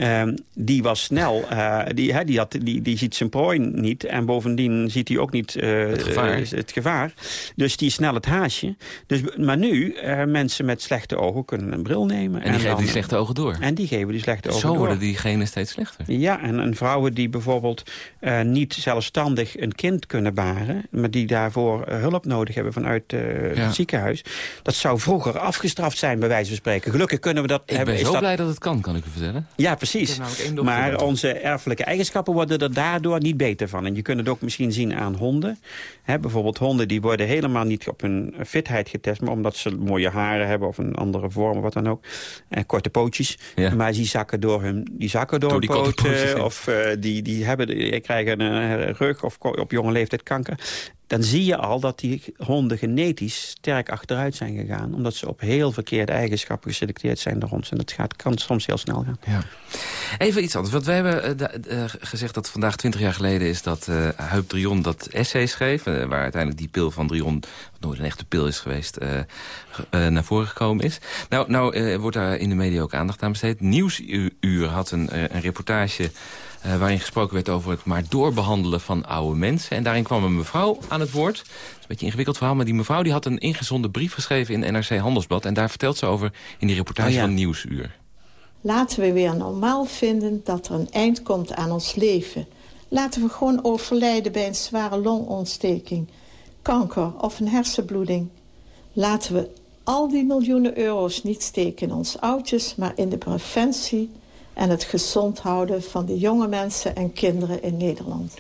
Um, die was snel. Uh, die, die, had, die, die ziet zijn prooi niet. En bovendien ziet hij ook niet uh, het, gevaar. Uh, het, gevaar. Dus die is snel het haasje. Dus, maar nu, mensen met slechte ogen kunnen een bril nemen. En die en geven dan, die slechte ogen door. En die geven die slechte ogen door. Zo worden diegenen steeds slechter. Ja, en, en vrouwen die bijvoorbeeld niet zelfstandig een kind kunnen baren... maar die daarvoor hulp nodig hebben vanuit ja. het ziekenhuis... dat zou vroeger afgestraft zijn, bij wijze van spreken. Gelukkig kunnen we dat... Ik hebben, ben zo dat... blij dat het kan, kan ik u vertellen. Ja, precies. Maar onze erfelijke eigenschappen worden er daardoor niet beter van. En je kunt het ook misschien zien aan honden. bijvoorbeeld honden die worden helemaal niet op hun fitheid getest... maar omdat ze mooie haren hebben of een andere vorm of wat dan ook. En korte pootjes. Maar die zakken door hun, die zakken door, door hun poten. Of uh, die, die, hebben, die krijgen een rug of op jonge leeftijd kanker dan zie je al dat die honden genetisch sterk achteruit zijn gegaan. Omdat ze op heel verkeerde eigenschappen geselecteerd zijn door ons. En dat gaat, kan soms heel snel gaan. Ja. Even iets anders. Want wij hebben uh, gezegd dat vandaag 20 jaar geleden is dat uh, Huub Drion dat essay schreef. waar uiteindelijk die pil van Drion, wat nooit een echte pil is geweest, naar voren gekomen is. Nou, nou wordt daar in de media ook aandacht aan besteed. Nieuwsuur had een, een reportage uh, waarin gesproken werd over het maar doorbehandelen van oude mensen. En daarin kwam een mevrouw aan het woord. Het is een beetje een ingewikkeld verhaal, maar die mevrouw die had een ingezonden brief geschreven in NRC Handelsblad. En daar vertelt ze over in die reportage oh van Nieuwsuur. Laten we weer normaal vinden dat er een eind komt aan ons leven. Laten we gewoon overlijden bij een zware longontsteking, kanker of een hersenbloeding. Laten we al die miljoenen euro's niet steken in ons oudjes, maar in de preventie en het gezond houden van de jonge mensen en kinderen in Nederland.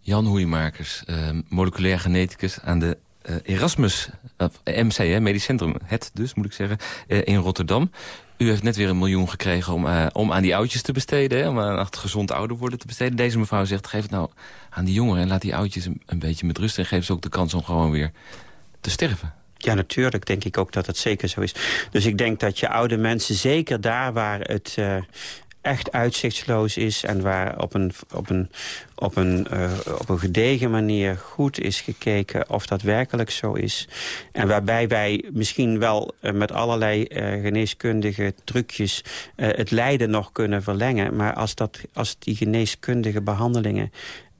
Jan Hoeimakers, uh, moleculair geneticus aan de uh, Erasmus, uh, MC, Medisch Centrum, het dus moet ik zeggen, in Rotterdam. U heeft net weer een miljoen gekregen om, om aan die oudjes te besteden, om aan het gezond ouder worden te besteden. Deze mevrouw zegt, geef het nou aan die jongeren en laat die oudjes een, een beetje met rust en geef ze ook de kans om gewoon weer te sterven. Ja, natuurlijk denk ik ook dat het zeker zo is. Dus ik denk dat je oude mensen, zeker daar waar het uh, echt uitzichtsloos is... en waar op een, op een, op een, uh, op een gedegen manier goed is gekeken of dat werkelijk zo is. En waarbij wij misschien wel uh, met allerlei geneeskundige trucjes... het lijden nog kunnen verlengen. Maar als, dat, als die geneeskundige behandelingen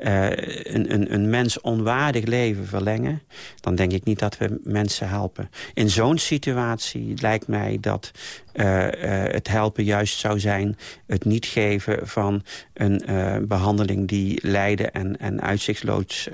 uh, een, een, een mens onwaardig leven verlengen... dan denk ik niet dat we mensen helpen. In zo'n situatie lijkt mij dat uh, uh, het helpen juist zou zijn... het niet geven van een behandeling die lijden en, en uitzichtsloos,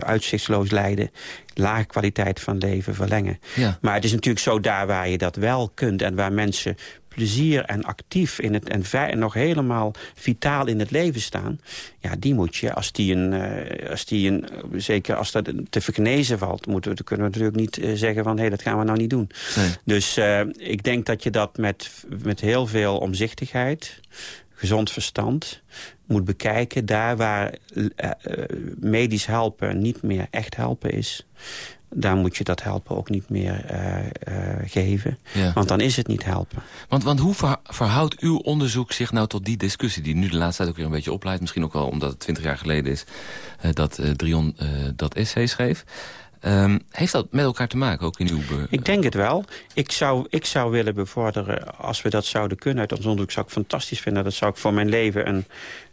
uitzichtsloos lijden... lage kwaliteit van leven verlengen. Ja. Maar het is natuurlijk zo daar waar je dat wel kunt... en waar mensen plezier en actief in het, en, en nog helemaal vitaal in het leven staan... ja, die moet je, als die een, uh, als die een zeker als dat te verknezen valt... Moeten we, kunnen we natuurlijk niet uh, zeggen van... hé, hey, dat gaan we nou niet doen. Nee. Dus uh, ik denk dat je dat met, met heel veel omzichtigheid gezond verstand moet bekijken. Daar waar medisch helpen niet meer echt helpen is daar moet je dat helpen ook niet meer uh, uh, geven. Ja. Want dan is het niet helpen. Want, want hoe verhoudt uw onderzoek zich nou tot die discussie... die nu de laatste tijd ook weer een beetje opleidt? Misschien ook wel omdat het twintig jaar geleden is uh, dat Drion dat essay schreef. Um, heeft dat met elkaar te maken, ook in uw... Ik denk het wel. Ik zou, ik zou willen bevorderen, als we dat zouden kunnen... uit ons onderzoek zou ik fantastisch vinden. Dat zou ik voor mijn leven een,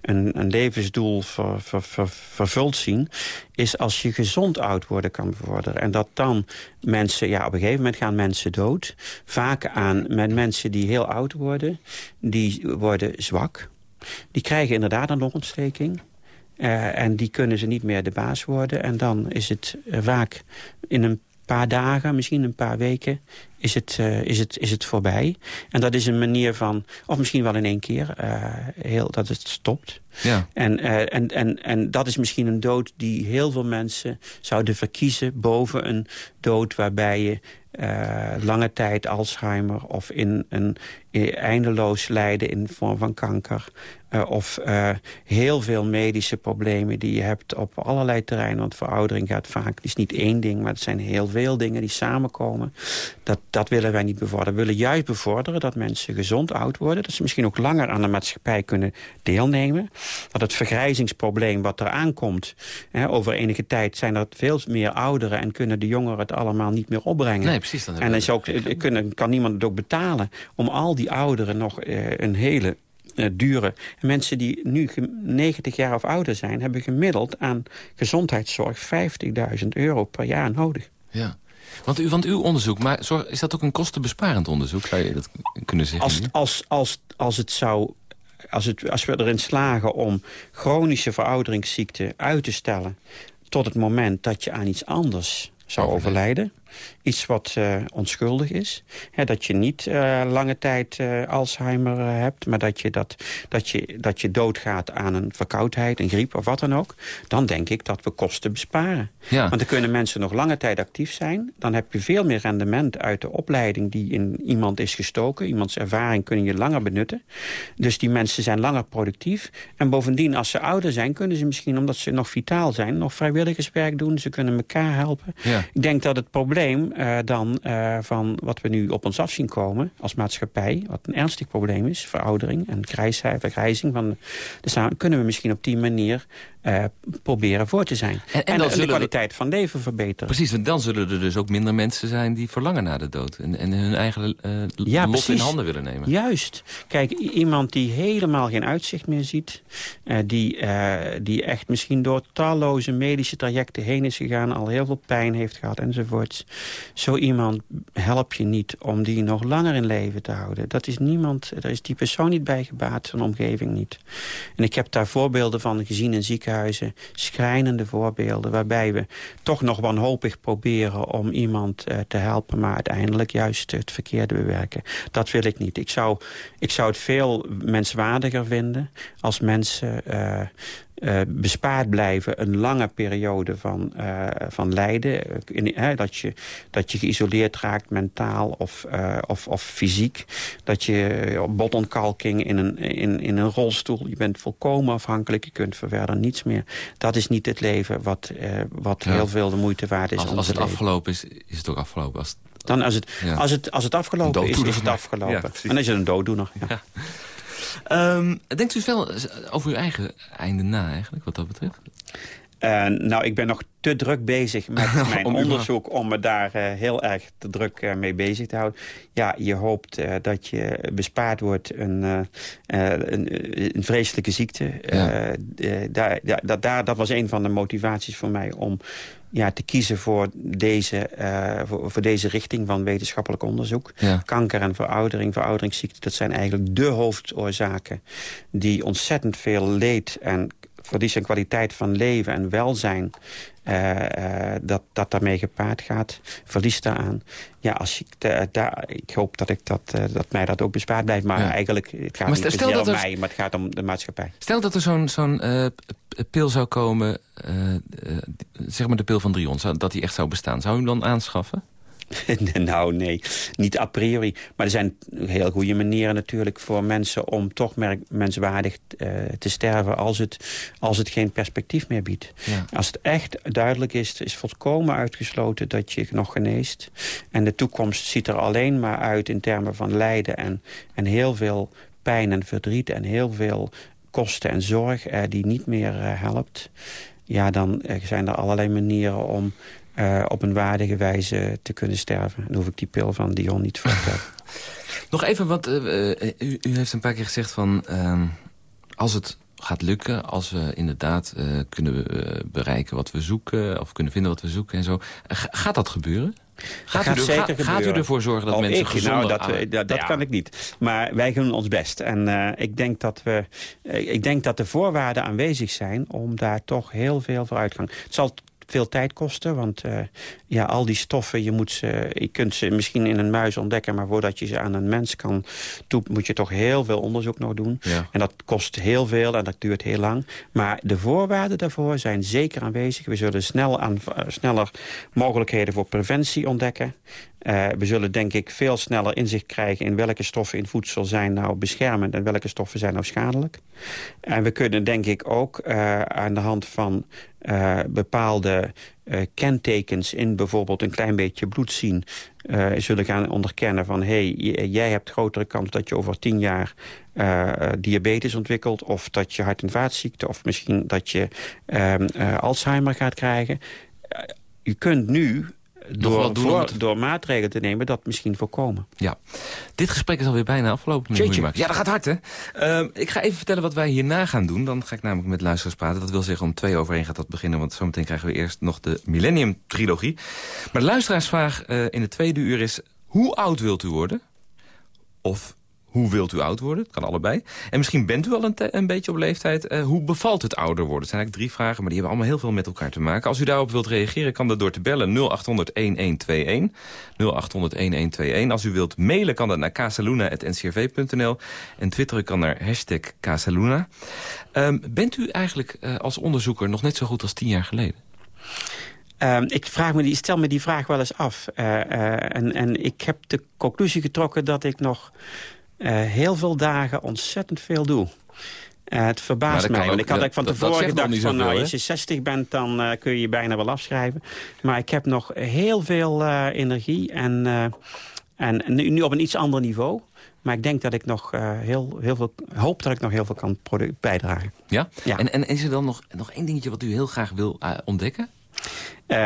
een, een levensdoel ver, ver, ver, vervuld zien... is als je gezond oud worden kan bevorderen. En dat dan mensen... Ja, op een gegeven moment gaan mensen dood. Vaak aan met mensen die heel oud worden. Die worden zwak. Die krijgen inderdaad een longontsteking. Uh, en die kunnen ze niet meer de baas worden. En dan is het vaak in een paar dagen, misschien een paar weken, is het, uh, is het, is het voorbij. En dat is een manier van, of misschien wel in één keer, uh, heel, dat het stopt. Ja. En, uh, en, en, en dat is misschien een dood die heel veel mensen zouden verkiezen... boven een dood waarbij je lange tijd Alzheimer... of in een eindeloos lijden in de vorm van kanker... Uh, of uh, heel veel medische problemen die je hebt op allerlei terreinen. Want veroudering gaat vaak, het is niet één ding... maar het zijn heel veel dingen die samenkomen. Dat, dat willen wij niet bevorderen. We willen juist bevorderen dat mensen gezond oud worden. Dat ze misschien ook langer aan de maatschappij kunnen deelnemen. Dat het vergrijzingsprobleem wat er aankomt... Hè, over enige tijd zijn er veel meer ouderen... en kunnen de jongeren het allemaal niet meer opbrengen. Nee, precies. Dan en is ook, kunnen, kan niemand het ook betalen om al die ouderen nog uh, een hele uh, dure. En mensen die nu 90 jaar of ouder zijn... hebben gemiddeld aan gezondheidszorg 50.000 euro per jaar nodig. Ja. Want, u, want uw onderzoek, maar is dat ook een kostenbesparend onderzoek? Zou je dat kunnen zeggen? Als, als, als, als het zou als, het, als we erin slagen om chronische verouderingsziekten uit te stellen... tot het moment dat je aan iets anders zou overlijden... Iets wat onschuldig is. dat je niet lange tijd Alzheimer hebt... maar dat je, dat, dat, je, dat je doodgaat aan een verkoudheid, een griep of wat dan ook... dan denk ik dat we kosten besparen. Ja. Want dan kunnen mensen nog lange tijd actief zijn. Dan heb je veel meer rendement uit de opleiding die in iemand is gestoken. Iemands ervaring kun je langer benutten. Dus die mensen zijn langer productief. En bovendien, als ze ouder zijn, kunnen ze misschien... omdat ze nog vitaal zijn, nog vrijwilligerswerk doen. Ze kunnen elkaar helpen. Ja. Ik denk dat het probleem uh, dan uh, van wat we nu op ons af zien komen... als maatschappij, wat een ernstig probleem is... veroudering en vergrijzing van de samenleving... kunnen we misschien op die manier uh, proberen voor te zijn. En, en, de, kwaliteit van leven verbeteren. Precies, want dan zullen er dus ook minder mensen zijn... die verlangen naar de dood en, en hun eigen uh, ja, lot in handen willen nemen. Juist. Kijk, iemand die helemaal geen uitzicht meer ziet... Uh, die, die echt misschien door talloze medische trajecten heen is gegaan... al heel veel pijn heeft gehad enzovoorts. Zo iemand help je niet om die nog langer in leven te houden. Dat is niemand, daar is die persoon niet bij gebaat, zijn omgeving niet. En ik heb daar voorbeelden van gezien in ziekenhuizen schrijnende voorbeelden... waarbij we toch nog wanhopig proberen om iemand uh, te helpen... maar uiteindelijk juist het verkeerde bewerken. Dat wil ik niet. Ik zou, ik zou het veel menswaardiger vinden als mensen... Uh, bespaard blijven een lange periode van, uh, van lijden. In, dat, je, dat je geïsoleerd raakt mentaal of, uh, of, of fysiek. Dat je botontkalking in een, in, in een rolstoel... je bent volkomen afhankelijk, je kunt verder niets meer. Dat is niet het leven wat, wat heel veel de moeite waard is. Als, als het afgelopen is, is het ook afgelopen. Als dan als het, als het, als het afgelopen is, is het afgelopen. Ja, en dan is het een dooddoener. Ja. Um, denkt u veel over uw eigen einde na eigenlijk, wat dat betreft? Uh, nou, ik ben nog te druk bezig met mijn onderzoek... om me daar uh, heel erg te druk uh, mee bezig te houden. Ja, je hoopt dat je bespaard wordt een, een, een, vreselijke ziekte. Ja. daar, daar, daar, dat was een van de motivaties voor mij om ja, te kiezen voor deze, uh, voor, voor, deze richting van wetenschappelijk onderzoek. Kanker en veroudering, verouderingsziekte... dat zijn eigenlijk de hoofdoorzaken die ontzettend veel leed... en verlies en kwaliteit van leven en welzijn... Uh, uh, dat, dat daarmee gepaard gaat, verlies daaraan. Ja, als ik, daar, ik hoop dat, ik dat, uh, dat mij dat ook bespaard blijft. Maar eigenlijk, het gaat maar niet stel dat om mij, maar het gaat om de maatschappij. Stel dat er zo'n zo'n pil zou komen, zeg maar de pil van Drion, dat die echt zou bestaan. Zou u hem dan aanschaffen? nou, nee, niet a priori. Maar er zijn heel goede manieren natuurlijk voor mensen... om toch menswaardig uh, te sterven als het, als het geen perspectief meer biedt. Als het echt duidelijk is, is volkomen uitgesloten dat je nog geneest. En de toekomst ziet er alleen maar uit in termen van lijden... en, en heel veel pijn en verdriet en heel veel kosten en zorg... Uh, die niet meer uh, helpt ja, dan zijn er allerlei manieren om uh, op een waardige wijze te kunnen sterven. Dan hoef ik die pil van Dion niet voor te Nog even, wat uh, u, u, heeft een paar keer gezegd van... Uh, als het gaat lukken, als we inderdaad kunnen bereiken wat we zoeken... of kunnen vinden wat we zoeken en zo. gaat dat gebeuren? Gaat, gaat, u, zeker ga, gaat u ervoor zorgen dat mensen ik, gezonder... Nou, dat, dat, kan ik niet. Maar wij doen ons best. En uh, ik, denk dat we, ik denk dat de voorwaarden aanwezig zijn... om daar toch heel veel vooruitgang... Het zal veel tijd kosten. Want uh, ja, al die stoffen, je, moet ze, je kunt ze misschien in een muis ontdekken... maar voordat je ze aan een mens kan toe, moet je toch heel veel onderzoek nog doen. En dat kost heel veel en dat duurt heel lang. Maar de voorwaarden daarvoor zijn zeker aanwezig. We zullen snel aan, uh, sneller mogelijkheden voor preventie ontdekken. Uh, we zullen denk ik veel sneller inzicht krijgen in welke stoffen in voedsel zijn nou beschermend en welke stoffen zijn nou schadelijk. En we kunnen denk ik ook uh, aan de hand van uh, bepaalde kentekens in bijvoorbeeld een klein beetje bloed zien... zullen gaan onderkennen van... hey, jij hebt grotere kans dat je over tien jaar diabetes ontwikkelt... of dat je hart- en vaatziekte of misschien dat je ehm, Alzheimer gaat krijgen... je kunt nu door, voor, door maatregelen te nemen dat misschien voorkomen. Ja. Dit gesprek is alweer bijna afgelopen. Ja, dat gaat hard, hè? Uh, ik ga even vertellen wat wij hierna gaan doen. Dan ga ik namelijk met luisteraars praten. Dat wil zeggen om twee over één gaat dat beginnen. Want zometeen krijgen we eerst nog de Millennium-trilogie. Maar de luisteraarsvraag uh, in de tweede uur is... Hoe oud wilt u worden? Of hoe wilt u oud worden? Het kan allebei. En misschien bent u al een, een beetje op leeftijd. Uh, hoe bevalt het ouder worden? Het zijn eigenlijk drie vragen, maar die hebben allemaal heel veel met elkaar te maken. Als u daarop wilt reageren, kan dat door te bellen 0800-1121. 0800-1121. Als u wilt mailen, kan dat naar casaluna.ncrv.nl. En twitteren kan naar hashtag Casaluna. Um, bent u eigenlijk uh, als onderzoeker nog net zo goed als tien jaar geleden? Um, ik vraag me die, stel me die vraag wel eens af. Uh, en, en ik heb de conclusie getrokken dat ik nog heel veel dagen ontzettend veel doe. Uh, het verbaast mij. Want ik had dat, van tevoren gedacht van nou, als je 60 bent, dan uh, kun je je bijna wel afschrijven. Maar ik heb nog heel veel uh, energie en, en nu, nu, op een iets ander niveau. Maar ik denk dat ik nog heel, heel veel, hoop dat ik nog heel veel kan bijdragen. Ja? ja. En, en is er dan nog, nog één dingetje wat u heel graag wil ontdekken?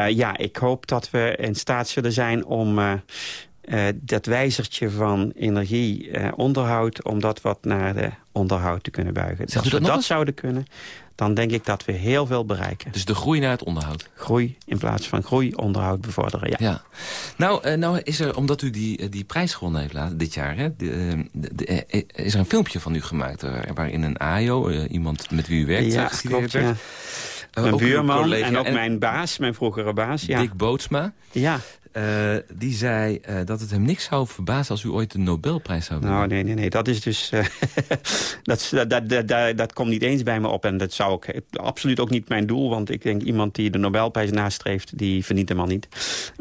ja, ik hoop dat we in staat zullen zijn om uh, dat wijzertje van energie uh, onderhoud... om dat wat naar de onderhoud te kunnen buigen. Zegt Als we dat, dat zouden kunnen, dan denk ik dat we heel veel bereiken. Dus de groei naar het onderhoud? Groei in plaats van groei, onderhoud bevorderen, ja. ja. Nou, uh, nou is er, omdat u die, die prijs gewonnen heeft dit jaar... Hè, de, de, de, is er een filmpje van u gemaakt... waarin een AIO, iemand met wie u werkt, ja, klopt, ja. Mijn buurman en ook en mijn baas, mijn vroegere baas. Ja. Dick Bootsma. Ja. Uh, die zei uh, dat het hem niks zou verbazen als u ooit de Nobelprijs zou winnen. Nou, nee, nee, nee. Dat is dus... Uh, dat, dat, dat, dat, dat komt niet eens bij me op. En dat zou ook absoluut ook niet mijn doel. Want ik denk, iemand die de Nobelprijs nastreeft... die verdient hem al niet.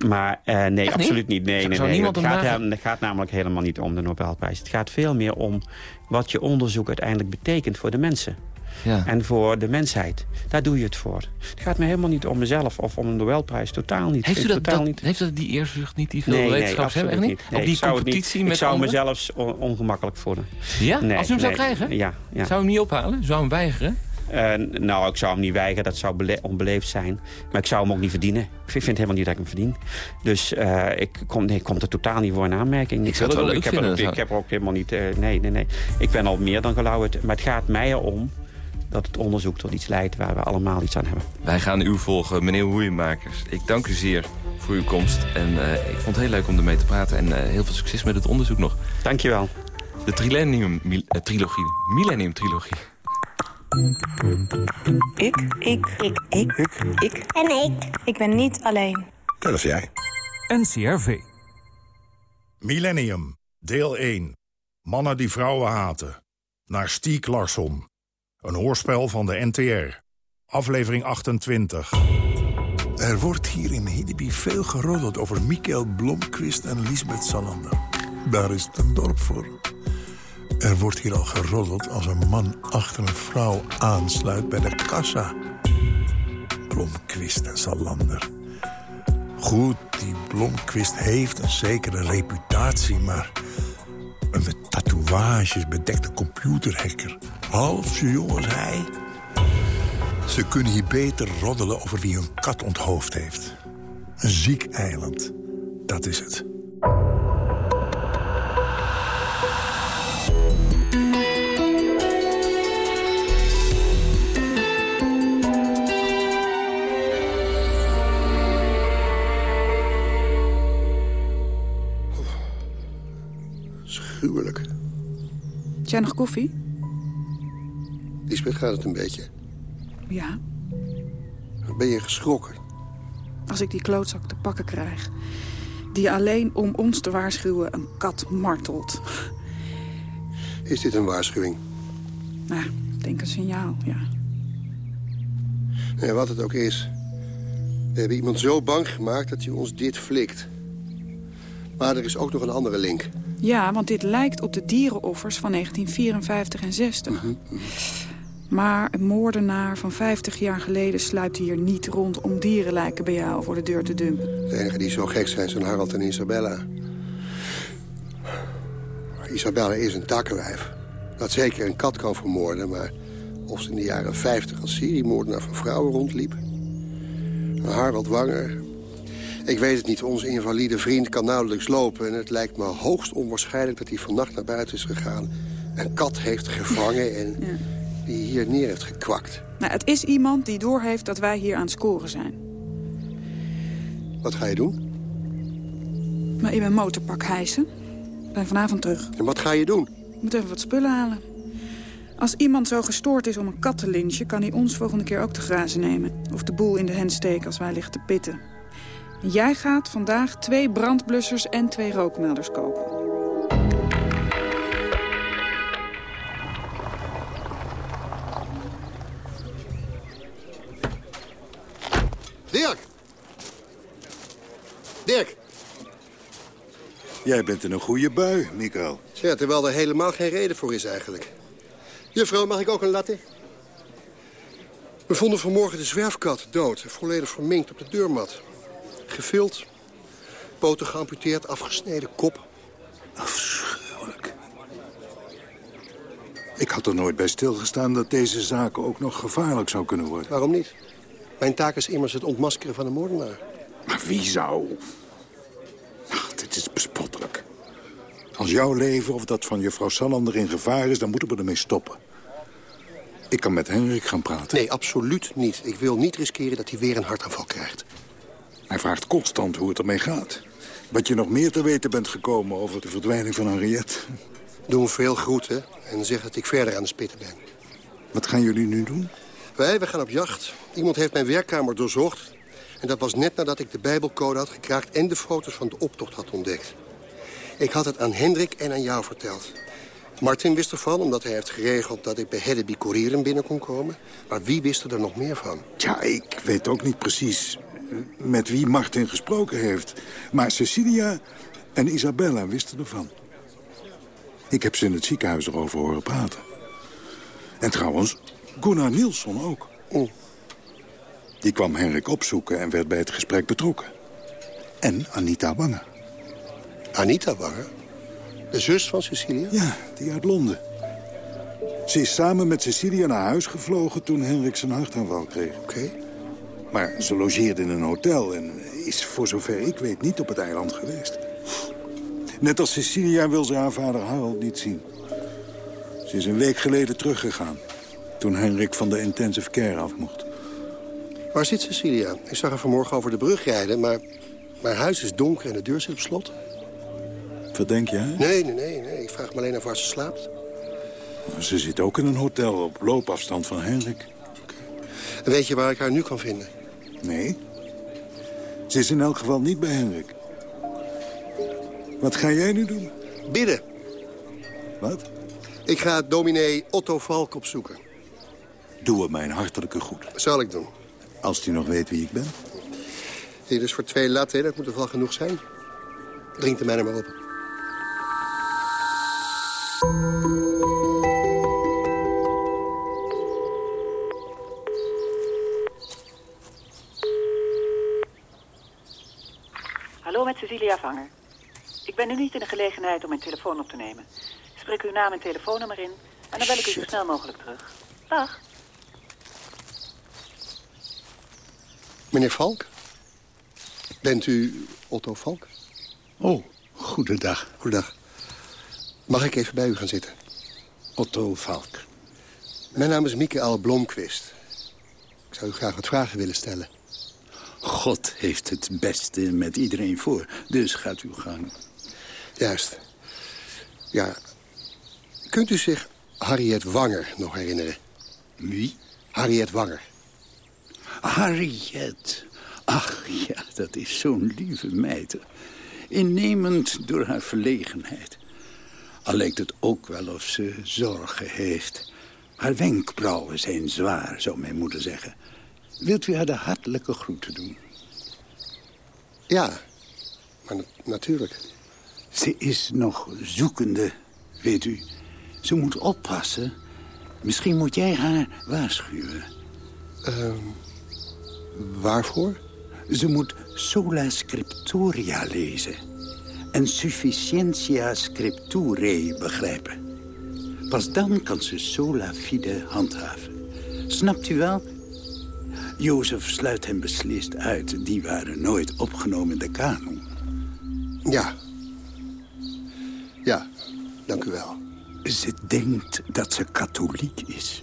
Maar nee, Echt absoluut niet. Nee, nee, nee. Het gaat, het gaat namelijk helemaal niet om de Nobelprijs. Het gaat veel meer om wat je onderzoek uiteindelijk betekent voor de mensen. Ja. En voor de mensheid. Daar doe je het voor. Het gaat me helemaal niet om mezelf of om een Nobelprijs. Totaal niet. Heeft u dat, totaal dat, niet. Heeft dat die eerzucht niet die veel nee, wetenschappers nee, hebben? Niet. Nee, Op die competitie niet, met Ik zou anderen? mezelf on ongemakkelijk voelen. Ja? Nee, Als u hem zou krijgen? Ja, ja. Zou u hem niet ophalen? Zou hem weigeren? Uh, nou, ik zou hem niet weigeren. Dat zou onbeleefd zijn. Maar ik zou hem ook niet verdienen. Ik vind helemaal niet dat ik hem verdien. Dus uh, ik kom, nee, komt er totaal niet voor een aanmerking. Ik zou het wel ik heb, vinden, er ook, ik heb er ook helemaal niet... Uh, nee, nee, nee. Ik ben al meer dan gelauwerd. Maar het gaat mij erom dat het onderzoek tot iets leidt waar we allemaal iets aan hebben. Wij gaan u volgen, meneer Hoeienmakers. Ik dank u zeer voor uw komst. En uh, ik vond het heel leuk om ermee te praten. En uh, heel veel succes met het onderzoek nog. Dank je wel. De Trilenium uh, Trilogie. Millennium Trilogie. Ik. Ik. Ik. Ik. Ik. Ik. En ik. Ik ben niet alleen. Dat is jij. NCRV. Millennium. Deel 1. Mannen die vrouwen haten. Naar Stiek Larsson. Een hoorspel van de NTR. Aflevering 28. Er wordt hier in Hiddeby veel geroddeld over Mikkel Blomqvist en Lisbeth Salander. Daar is het een dorp voor. Er wordt hier al geroddeld als een man achter een vrouw aansluit bij de kassa. Blomqvist en Salander. Goed, die Blomqvist heeft een zekere reputatie, maar... een met tatoeages bedekte computerhacker... half zo jong als hij... Ze kunnen hier beter roddelen over wie hun kat onthoofd heeft. Een ziek eiland, dat is het. Jij nog koffie? Lisbeth, gaat het een beetje? Ja. Ben je geschrokken? Als ik die klootzak te pakken krijg. Die alleen om ons te waarschuwen een kat martelt. Is dit een waarschuwing? Nou, ik denk een signaal, ja. Nee, wat het ook is. We hebben iemand zo bang gemaakt dat hij ons dit flikt. Maar er is ook nog een andere link. Ja, want dit lijkt op de dierenoffers van 1954 en 60. Mhm. Maar een moordenaar van 50 jaar geleden sluipt hier niet rond... om dierenlijken bij jou voor de deur te dumpen. De enige die zo gek zijn zijn Harald en Isabella. Isabella is een takkenwijf. Dat zeker een kat kan vermoorden, maar... of ze in de jaren 50 als seriemoordenaar van vrouwen rondliep... Harald Wanger... Ik weet het niet, onze invalide vriend kan nauwelijks lopen... en het lijkt me hoogst onwaarschijnlijk dat hij vannacht naar buiten is gegaan... een kat heeft gevangen en... Ja die hier neer heeft gekwakt. Nou, het is iemand die doorheeft dat wij hier aan het scoren zijn. Wat ga je doen? Maar in mijn motorpak hijsen. Ik ben vanavond terug. En wat ga je doen? Ik moet even wat spullen halen. Als iemand zo gestoord is om een kat te lynchen... kan hij ons volgende keer ook te grazen nemen. Of de boel in de hand steken als wij liggen te pitten. Jij gaat vandaag twee brandblussers en twee rookmelders kopen. Dirk! Dirk! Jij bent in een goede bui, Mikael. Ja, terwijl er helemaal geen reden voor is eigenlijk. Juffrouw, mag ik ook een latte? We vonden vanmorgen de zwerfkat dood. Volledig verminkt op de deurmat. Gevild, poten geamputeerd, afgesneden, kop. Afschuwelijk. Ik had er nooit bij stilgestaan dat deze zaak ook nog gevaarlijk zou kunnen worden. Waarom niet? Mijn taak is immers het ontmaskeren van een moordenaar. Maar wie zou? Ach, dit is bespottelijk. Als jouw leven of dat van juffrouw Salander in gevaar is... dan moeten we ermee stoppen. Ik kan met Henrik gaan praten. Nee, absoluut niet. Ik wil niet riskeren dat hij weer een hartaanval krijgt. Hij vraagt constant hoe het ermee gaat. Wat je nog meer te weten bent gekomen over de verdwijning van Henriette. Doe hem veel groeten en zeg dat ik verder aan de spitten ben. Wat gaan jullie nu doen? Wij, we gaan op jacht. Iemand heeft mijn werkkamer doorzocht. En dat was net nadat ik de bijbelcode had gekraakt... en de foto's van de optocht had ontdekt. Ik had het aan Hendrik en aan jou verteld. Martin wist ervan, omdat hij heeft geregeld dat ik bij Hedeby Courieren binnen kon komen. Maar wie wist er nog meer van? Ja, ik weet ook niet precies met wie Martin gesproken heeft. Maar Cecilia en Isabella wisten ervan. Ik heb ze in het ziekenhuis erover horen praten. En trouwens, Gunnar Nielsen ook. Oh. Die kwam Henrik opzoeken en werd bij het gesprek betrokken. En Anita Wanger. Anita Wanger? De zus van Cecilia? Ja, die uit Londen. Ze is samen met Cecilia naar huis gevlogen toen Henrik zijn hartaanval kreeg. Oké. Maar ze logeerde in een hotel en is voor zover ik weet niet op het eiland geweest. Net als Cecilia wil ze haar vader Harold niet zien. Ze is een week geleden teruggegaan. Toen Henrik van de intensive care af mocht. Waar zit Cecilia? Ik zag haar vanmorgen over de brug rijden, maar mijn huis is donker en de deur zit op slot. Wat denk jij? Nee, nee, nee, nee. Ik vraag me alleen af waar ze slaapt. Ze zit ook in een hotel op loopafstand van Henrik. En weet je waar ik haar nu kan vinden? Nee. Ze is in elk geval niet bij Henrik. Wat ga jij nu doen? Bidden. Wat? Ik ga dominee Otto Valk opzoeken. Doe hem mijn hartelijke groet. Zal ik doen. Als hij nog weet wie ik ben. Hier is voor twee latte, dat moet er wel genoeg zijn. Drink de mij maar op. Vanger. Ik ben nu niet in de gelegenheid om mijn telefoon op te nemen. Spreek uw naam en telefoonnummer in en dan bel ik u zo snel mogelijk terug. Dag. Meneer Valk? Bent u Otto Valk? Oh, goedendag. Goedendag. Mag ik even bij u gaan zitten? Otto Valk. Mijn naam is Mikael Blomquist. Ik zou u graag wat vragen willen stellen. God heeft het beste met iedereen voor, dus gaat uw gang. Juist. Ja. Kunt u zich Harriet Wanger nog herinneren? Wie? Harriet Wanger. Harriet. Ach ja, dat is zo'n lieve meid. Innemend door haar verlegenheid. Al lijkt het ook wel of ze zorgen heeft. Haar wenkbrauwen zijn zwaar, zou mijn moeder zeggen. Wilt u haar de hartelijke groeten doen? Ja, maar na natuurlijk. Ze is nog zoekende, weet u. Ze moet oppassen. Misschien moet jij haar waarschuwen. Uh, waarvoor? Ze moet sola scriptoria lezen. En sufficientia scripturae begrijpen. Pas dan kan ze sola fide handhaven. Snapt u wel? Jozef sluit hem beslist uit. Die waren nooit opgenomen in de kanon. Ja. Ja, dank u wel. Ze denkt dat ze katholiek is.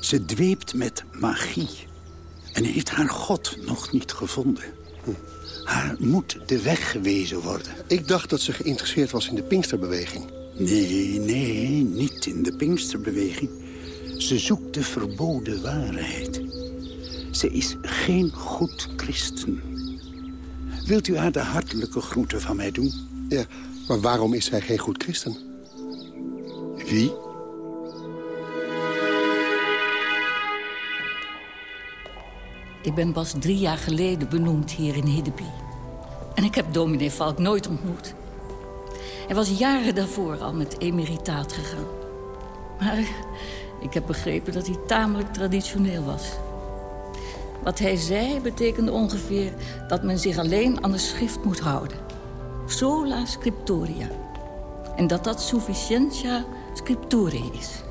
Ze dweept met magie. En heeft haar God nog niet gevonden. Hm. Haar moet de weg gewezen worden. Ik dacht dat ze geïnteresseerd was in de Pinksterbeweging. Nee, nee, niet in de Pinksterbeweging. Ze zoekt de verboden waarheid. Ze is geen goed christen. Wilt u haar de hartelijke groeten van mij doen? Ja, maar waarom is zij geen goed christen? Wie? Ik ben pas drie jaar geleden benoemd hier in Hiddeby. En ik heb dominee Valk nooit ontmoet. Hij was jaren daarvoor al met emeritaat gegaan. Maar ik heb begrepen dat hij tamelijk traditioneel was. Wat hij zei betekende ongeveer dat men zich alleen aan de schrift moet houden. Sola scriptoria. En dat dat sufficientia scripturae is.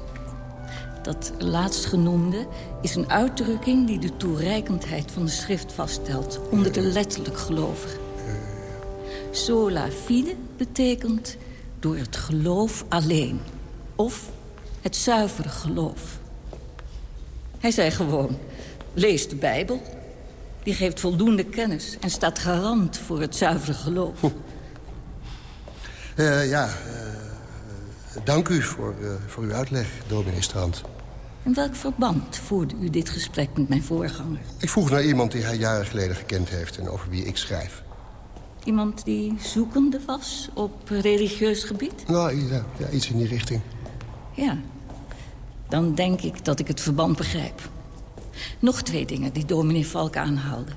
Dat laatstgenoemde is een uitdrukking die de toereikendheid van de schrift vaststelt... onder de letterlijk gelovigen. Sola fide betekent door het geloof alleen. Of het zuivere geloof. Hij zei gewoon, lees de Bijbel. Die geeft voldoende kennis en staat garant voor het zuivere geloof. Uh, ja, uh, dank u voor, uh, voor uw uitleg, dominee Strand. In welk verband voerde u dit gesprek met mijn voorganger? Ik vroeg naar iemand die hij jaren geleden gekend heeft en over wie ik schrijf. Iemand die zoekende was op religieus gebied? Nou, ja, ja, iets in die richting. Ja, dan denk ik dat ik het verband begrijp. Nog twee dingen die dominee Valk aanhaalde.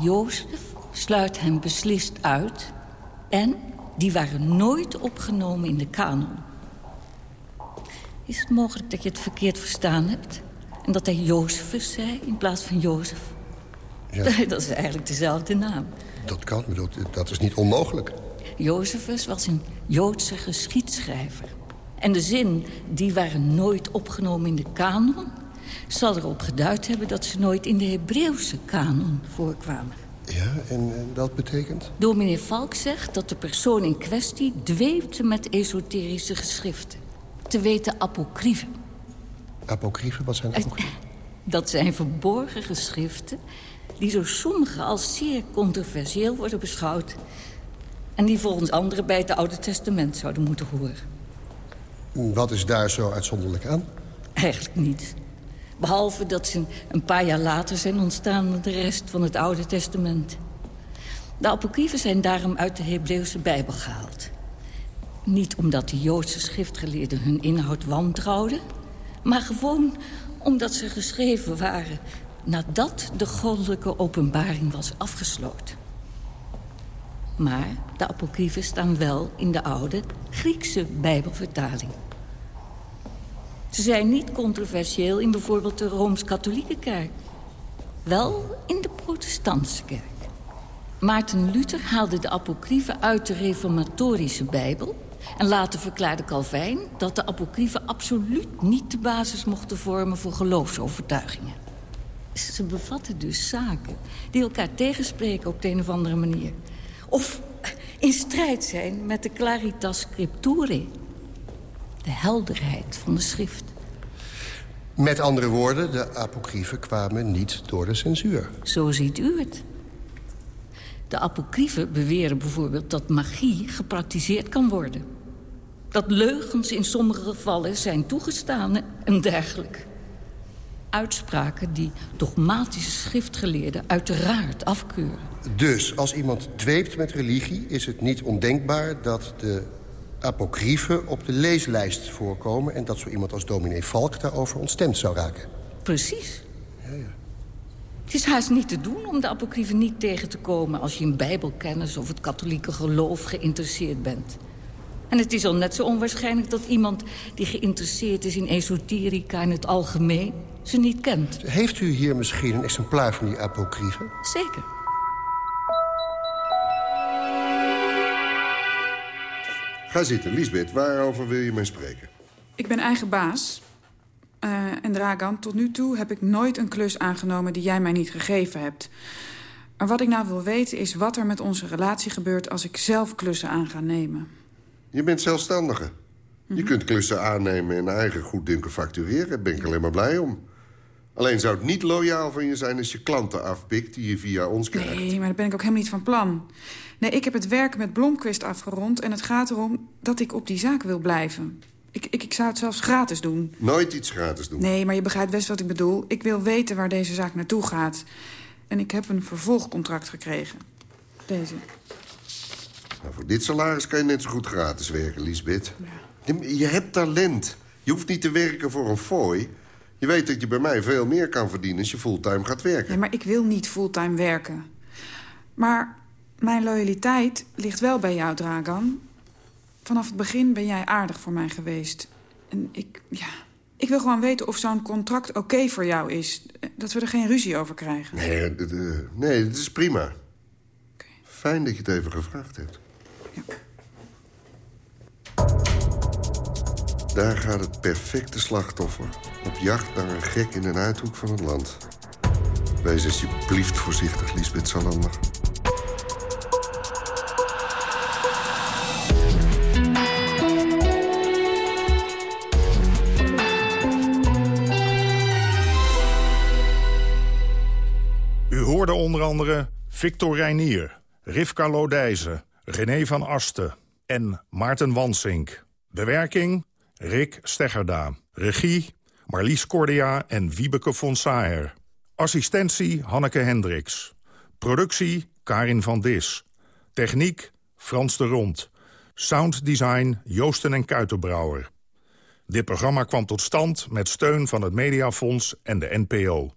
Jozef sluit hem beslist uit... en die waren nooit opgenomen in de kanon. Is het mogelijk dat je het verkeerd verstaan hebt? En dat hij Jozefus zei in plaats van Jozef? Ja. Dat is eigenlijk dezelfde naam. Dat kan, dat, dat is niet onmogelijk. Jozefus was een Joodse geschiedschrijver. En de zin, die waren nooit opgenomen in de kanon... zal erop geduid hebben dat ze nooit in de Hebreeuwse kanon voorkwamen. Ja, en, en dat betekent? Dominee Valk zegt dat de persoon in kwestie dweepte met esoterische geschriften. Te weten apocryfen. Apocryfen? Wat zijn apocryfen? Dat zijn verborgen geschriften die door sommigen als zeer controversieel worden beschouwd... en die volgens anderen bij het Oude Testament zouden moeten horen. Wat is daar zo uitzonderlijk aan? Eigenlijk niet. Behalve dat ze een paar jaar later zijn ontstaan dan de rest van het Oude Testament. De apocryfen zijn daarom uit de Hebreeuwse Bijbel gehaald. Niet omdat de Joodse schriftgeleerden hun inhoud wantrouwden... maar gewoon omdat ze geschreven waren nadat de goddelijke openbaring was afgesloten. Maar de apocryfen staan wel in de oude Griekse Bijbelvertaling. Ze zijn niet controversieel in bijvoorbeeld de Rooms-Katholieke kerk. Wel in de protestantse kerk. Maarten Luther haalde de apocryfen uit de reformatorische Bijbel... en later verklaarde Calvijn dat de apocryfen absoluut niet de basis mochten vormen voor geloofsovertuigingen. Ze bevatten dus zaken die elkaar tegenspreken op de een of andere manier. Of in strijd zijn met de claritas scripturae. De helderheid van de schrift. Met andere woorden, de apocryfen kwamen niet door de censuur. Zo ziet u het. De apocryfen beweren bijvoorbeeld dat magie gepraktiseerd kan worden. Dat leugens in sommige gevallen zijn toegestaan en dergelijke uitspraken die dogmatische schriftgeleerden uiteraard afkeuren. Dus als iemand dweept met religie... is het niet ondenkbaar dat de apocryfen op de leeslijst voorkomen... en dat zo iemand als dominee Valk daarover ontstemd zou raken. Precies. Ja, ja. Het is haast niet te doen om de apocryfen niet tegen te komen... als je in bijbelkennis of het katholieke geloof geïnteresseerd bent. En het is al net zo onwaarschijnlijk dat iemand die geïnteresseerd is in esoterica in het algemeen ze niet kent. Heeft u hier misschien een exemplaar van die apocryfen? Zeker. Ga zitten, Lisbeth. Waarover wil je mij spreken? Ik ben eigen baas. Uh, en Dragan, tot nu toe heb ik nooit een klus aangenomen die jij mij niet gegeven hebt. Maar wat ik nou wil weten is wat er met onze relatie gebeurt... als ik zelf klussen aan ga nemen. Je bent zelfstandige. Je kunt klussen aannemen en eigen goeddunken factureren. Daar ben ik alleen maar blij om. Alleen zou het niet loyaal van je zijn als je klanten afpikt... die je via ons krijgt. Nee, maar daar ben ik ook helemaal niet van plan. Nee, ik heb het werk met Blomquist afgerond... en het gaat erom dat ik op die zaak wil blijven. Ik, ik, ik zou het zelfs gratis doen. Nooit iets gratis doen. Nee, maar je begrijpt best wat ik bedoel. Ik wil weten waar deze zaak naartoe gaat. En ik heb een vervolgcontract gekregen. Deze. Nou, voor dit salaris kan je net zo goed gratis werken, Lisbeth. Je, je hebt talent. Je hoeft niet te werken voor een fooi. Je weet dat je bij mij veel meer kan verdienen als je fulltime gaat werken. Ja, maar ik wil niet fulltime werken. Maar mijn loyaliteit ligt wel bij jou, Dragan. Vanaf het begin ben jij aardig voor mij geweest. En ik, ja, ik wil gewoon weten of zo'n contract oké voor jou is. Dat we er geen ruzie over krijgen. Nee, uh, nee het is prima. Fijn dat je het even gevraagd hebt. Ja. Daar gaat het perfecte slachtoffer. Op jacht naar een gek in een uithoek van het land. Wees alsjeblieft voorzichtig, Lisbeth Salander. U hoorde onder andere Victor Reinier, Rivka Lodijzen, René van Asten en Maarten Wansink. Bewerking Rick Steggerda. Regie Marlies Cordia en Wiebeke von Saer. Assistentie Hanneke Hendricks. Productie Karin van Dis. Techniek Frans de Rond. Sounddesign Joosten en Kuitenbrouwer. Dit programma kwam tot stand met steun van het Mediafonds en de NPO.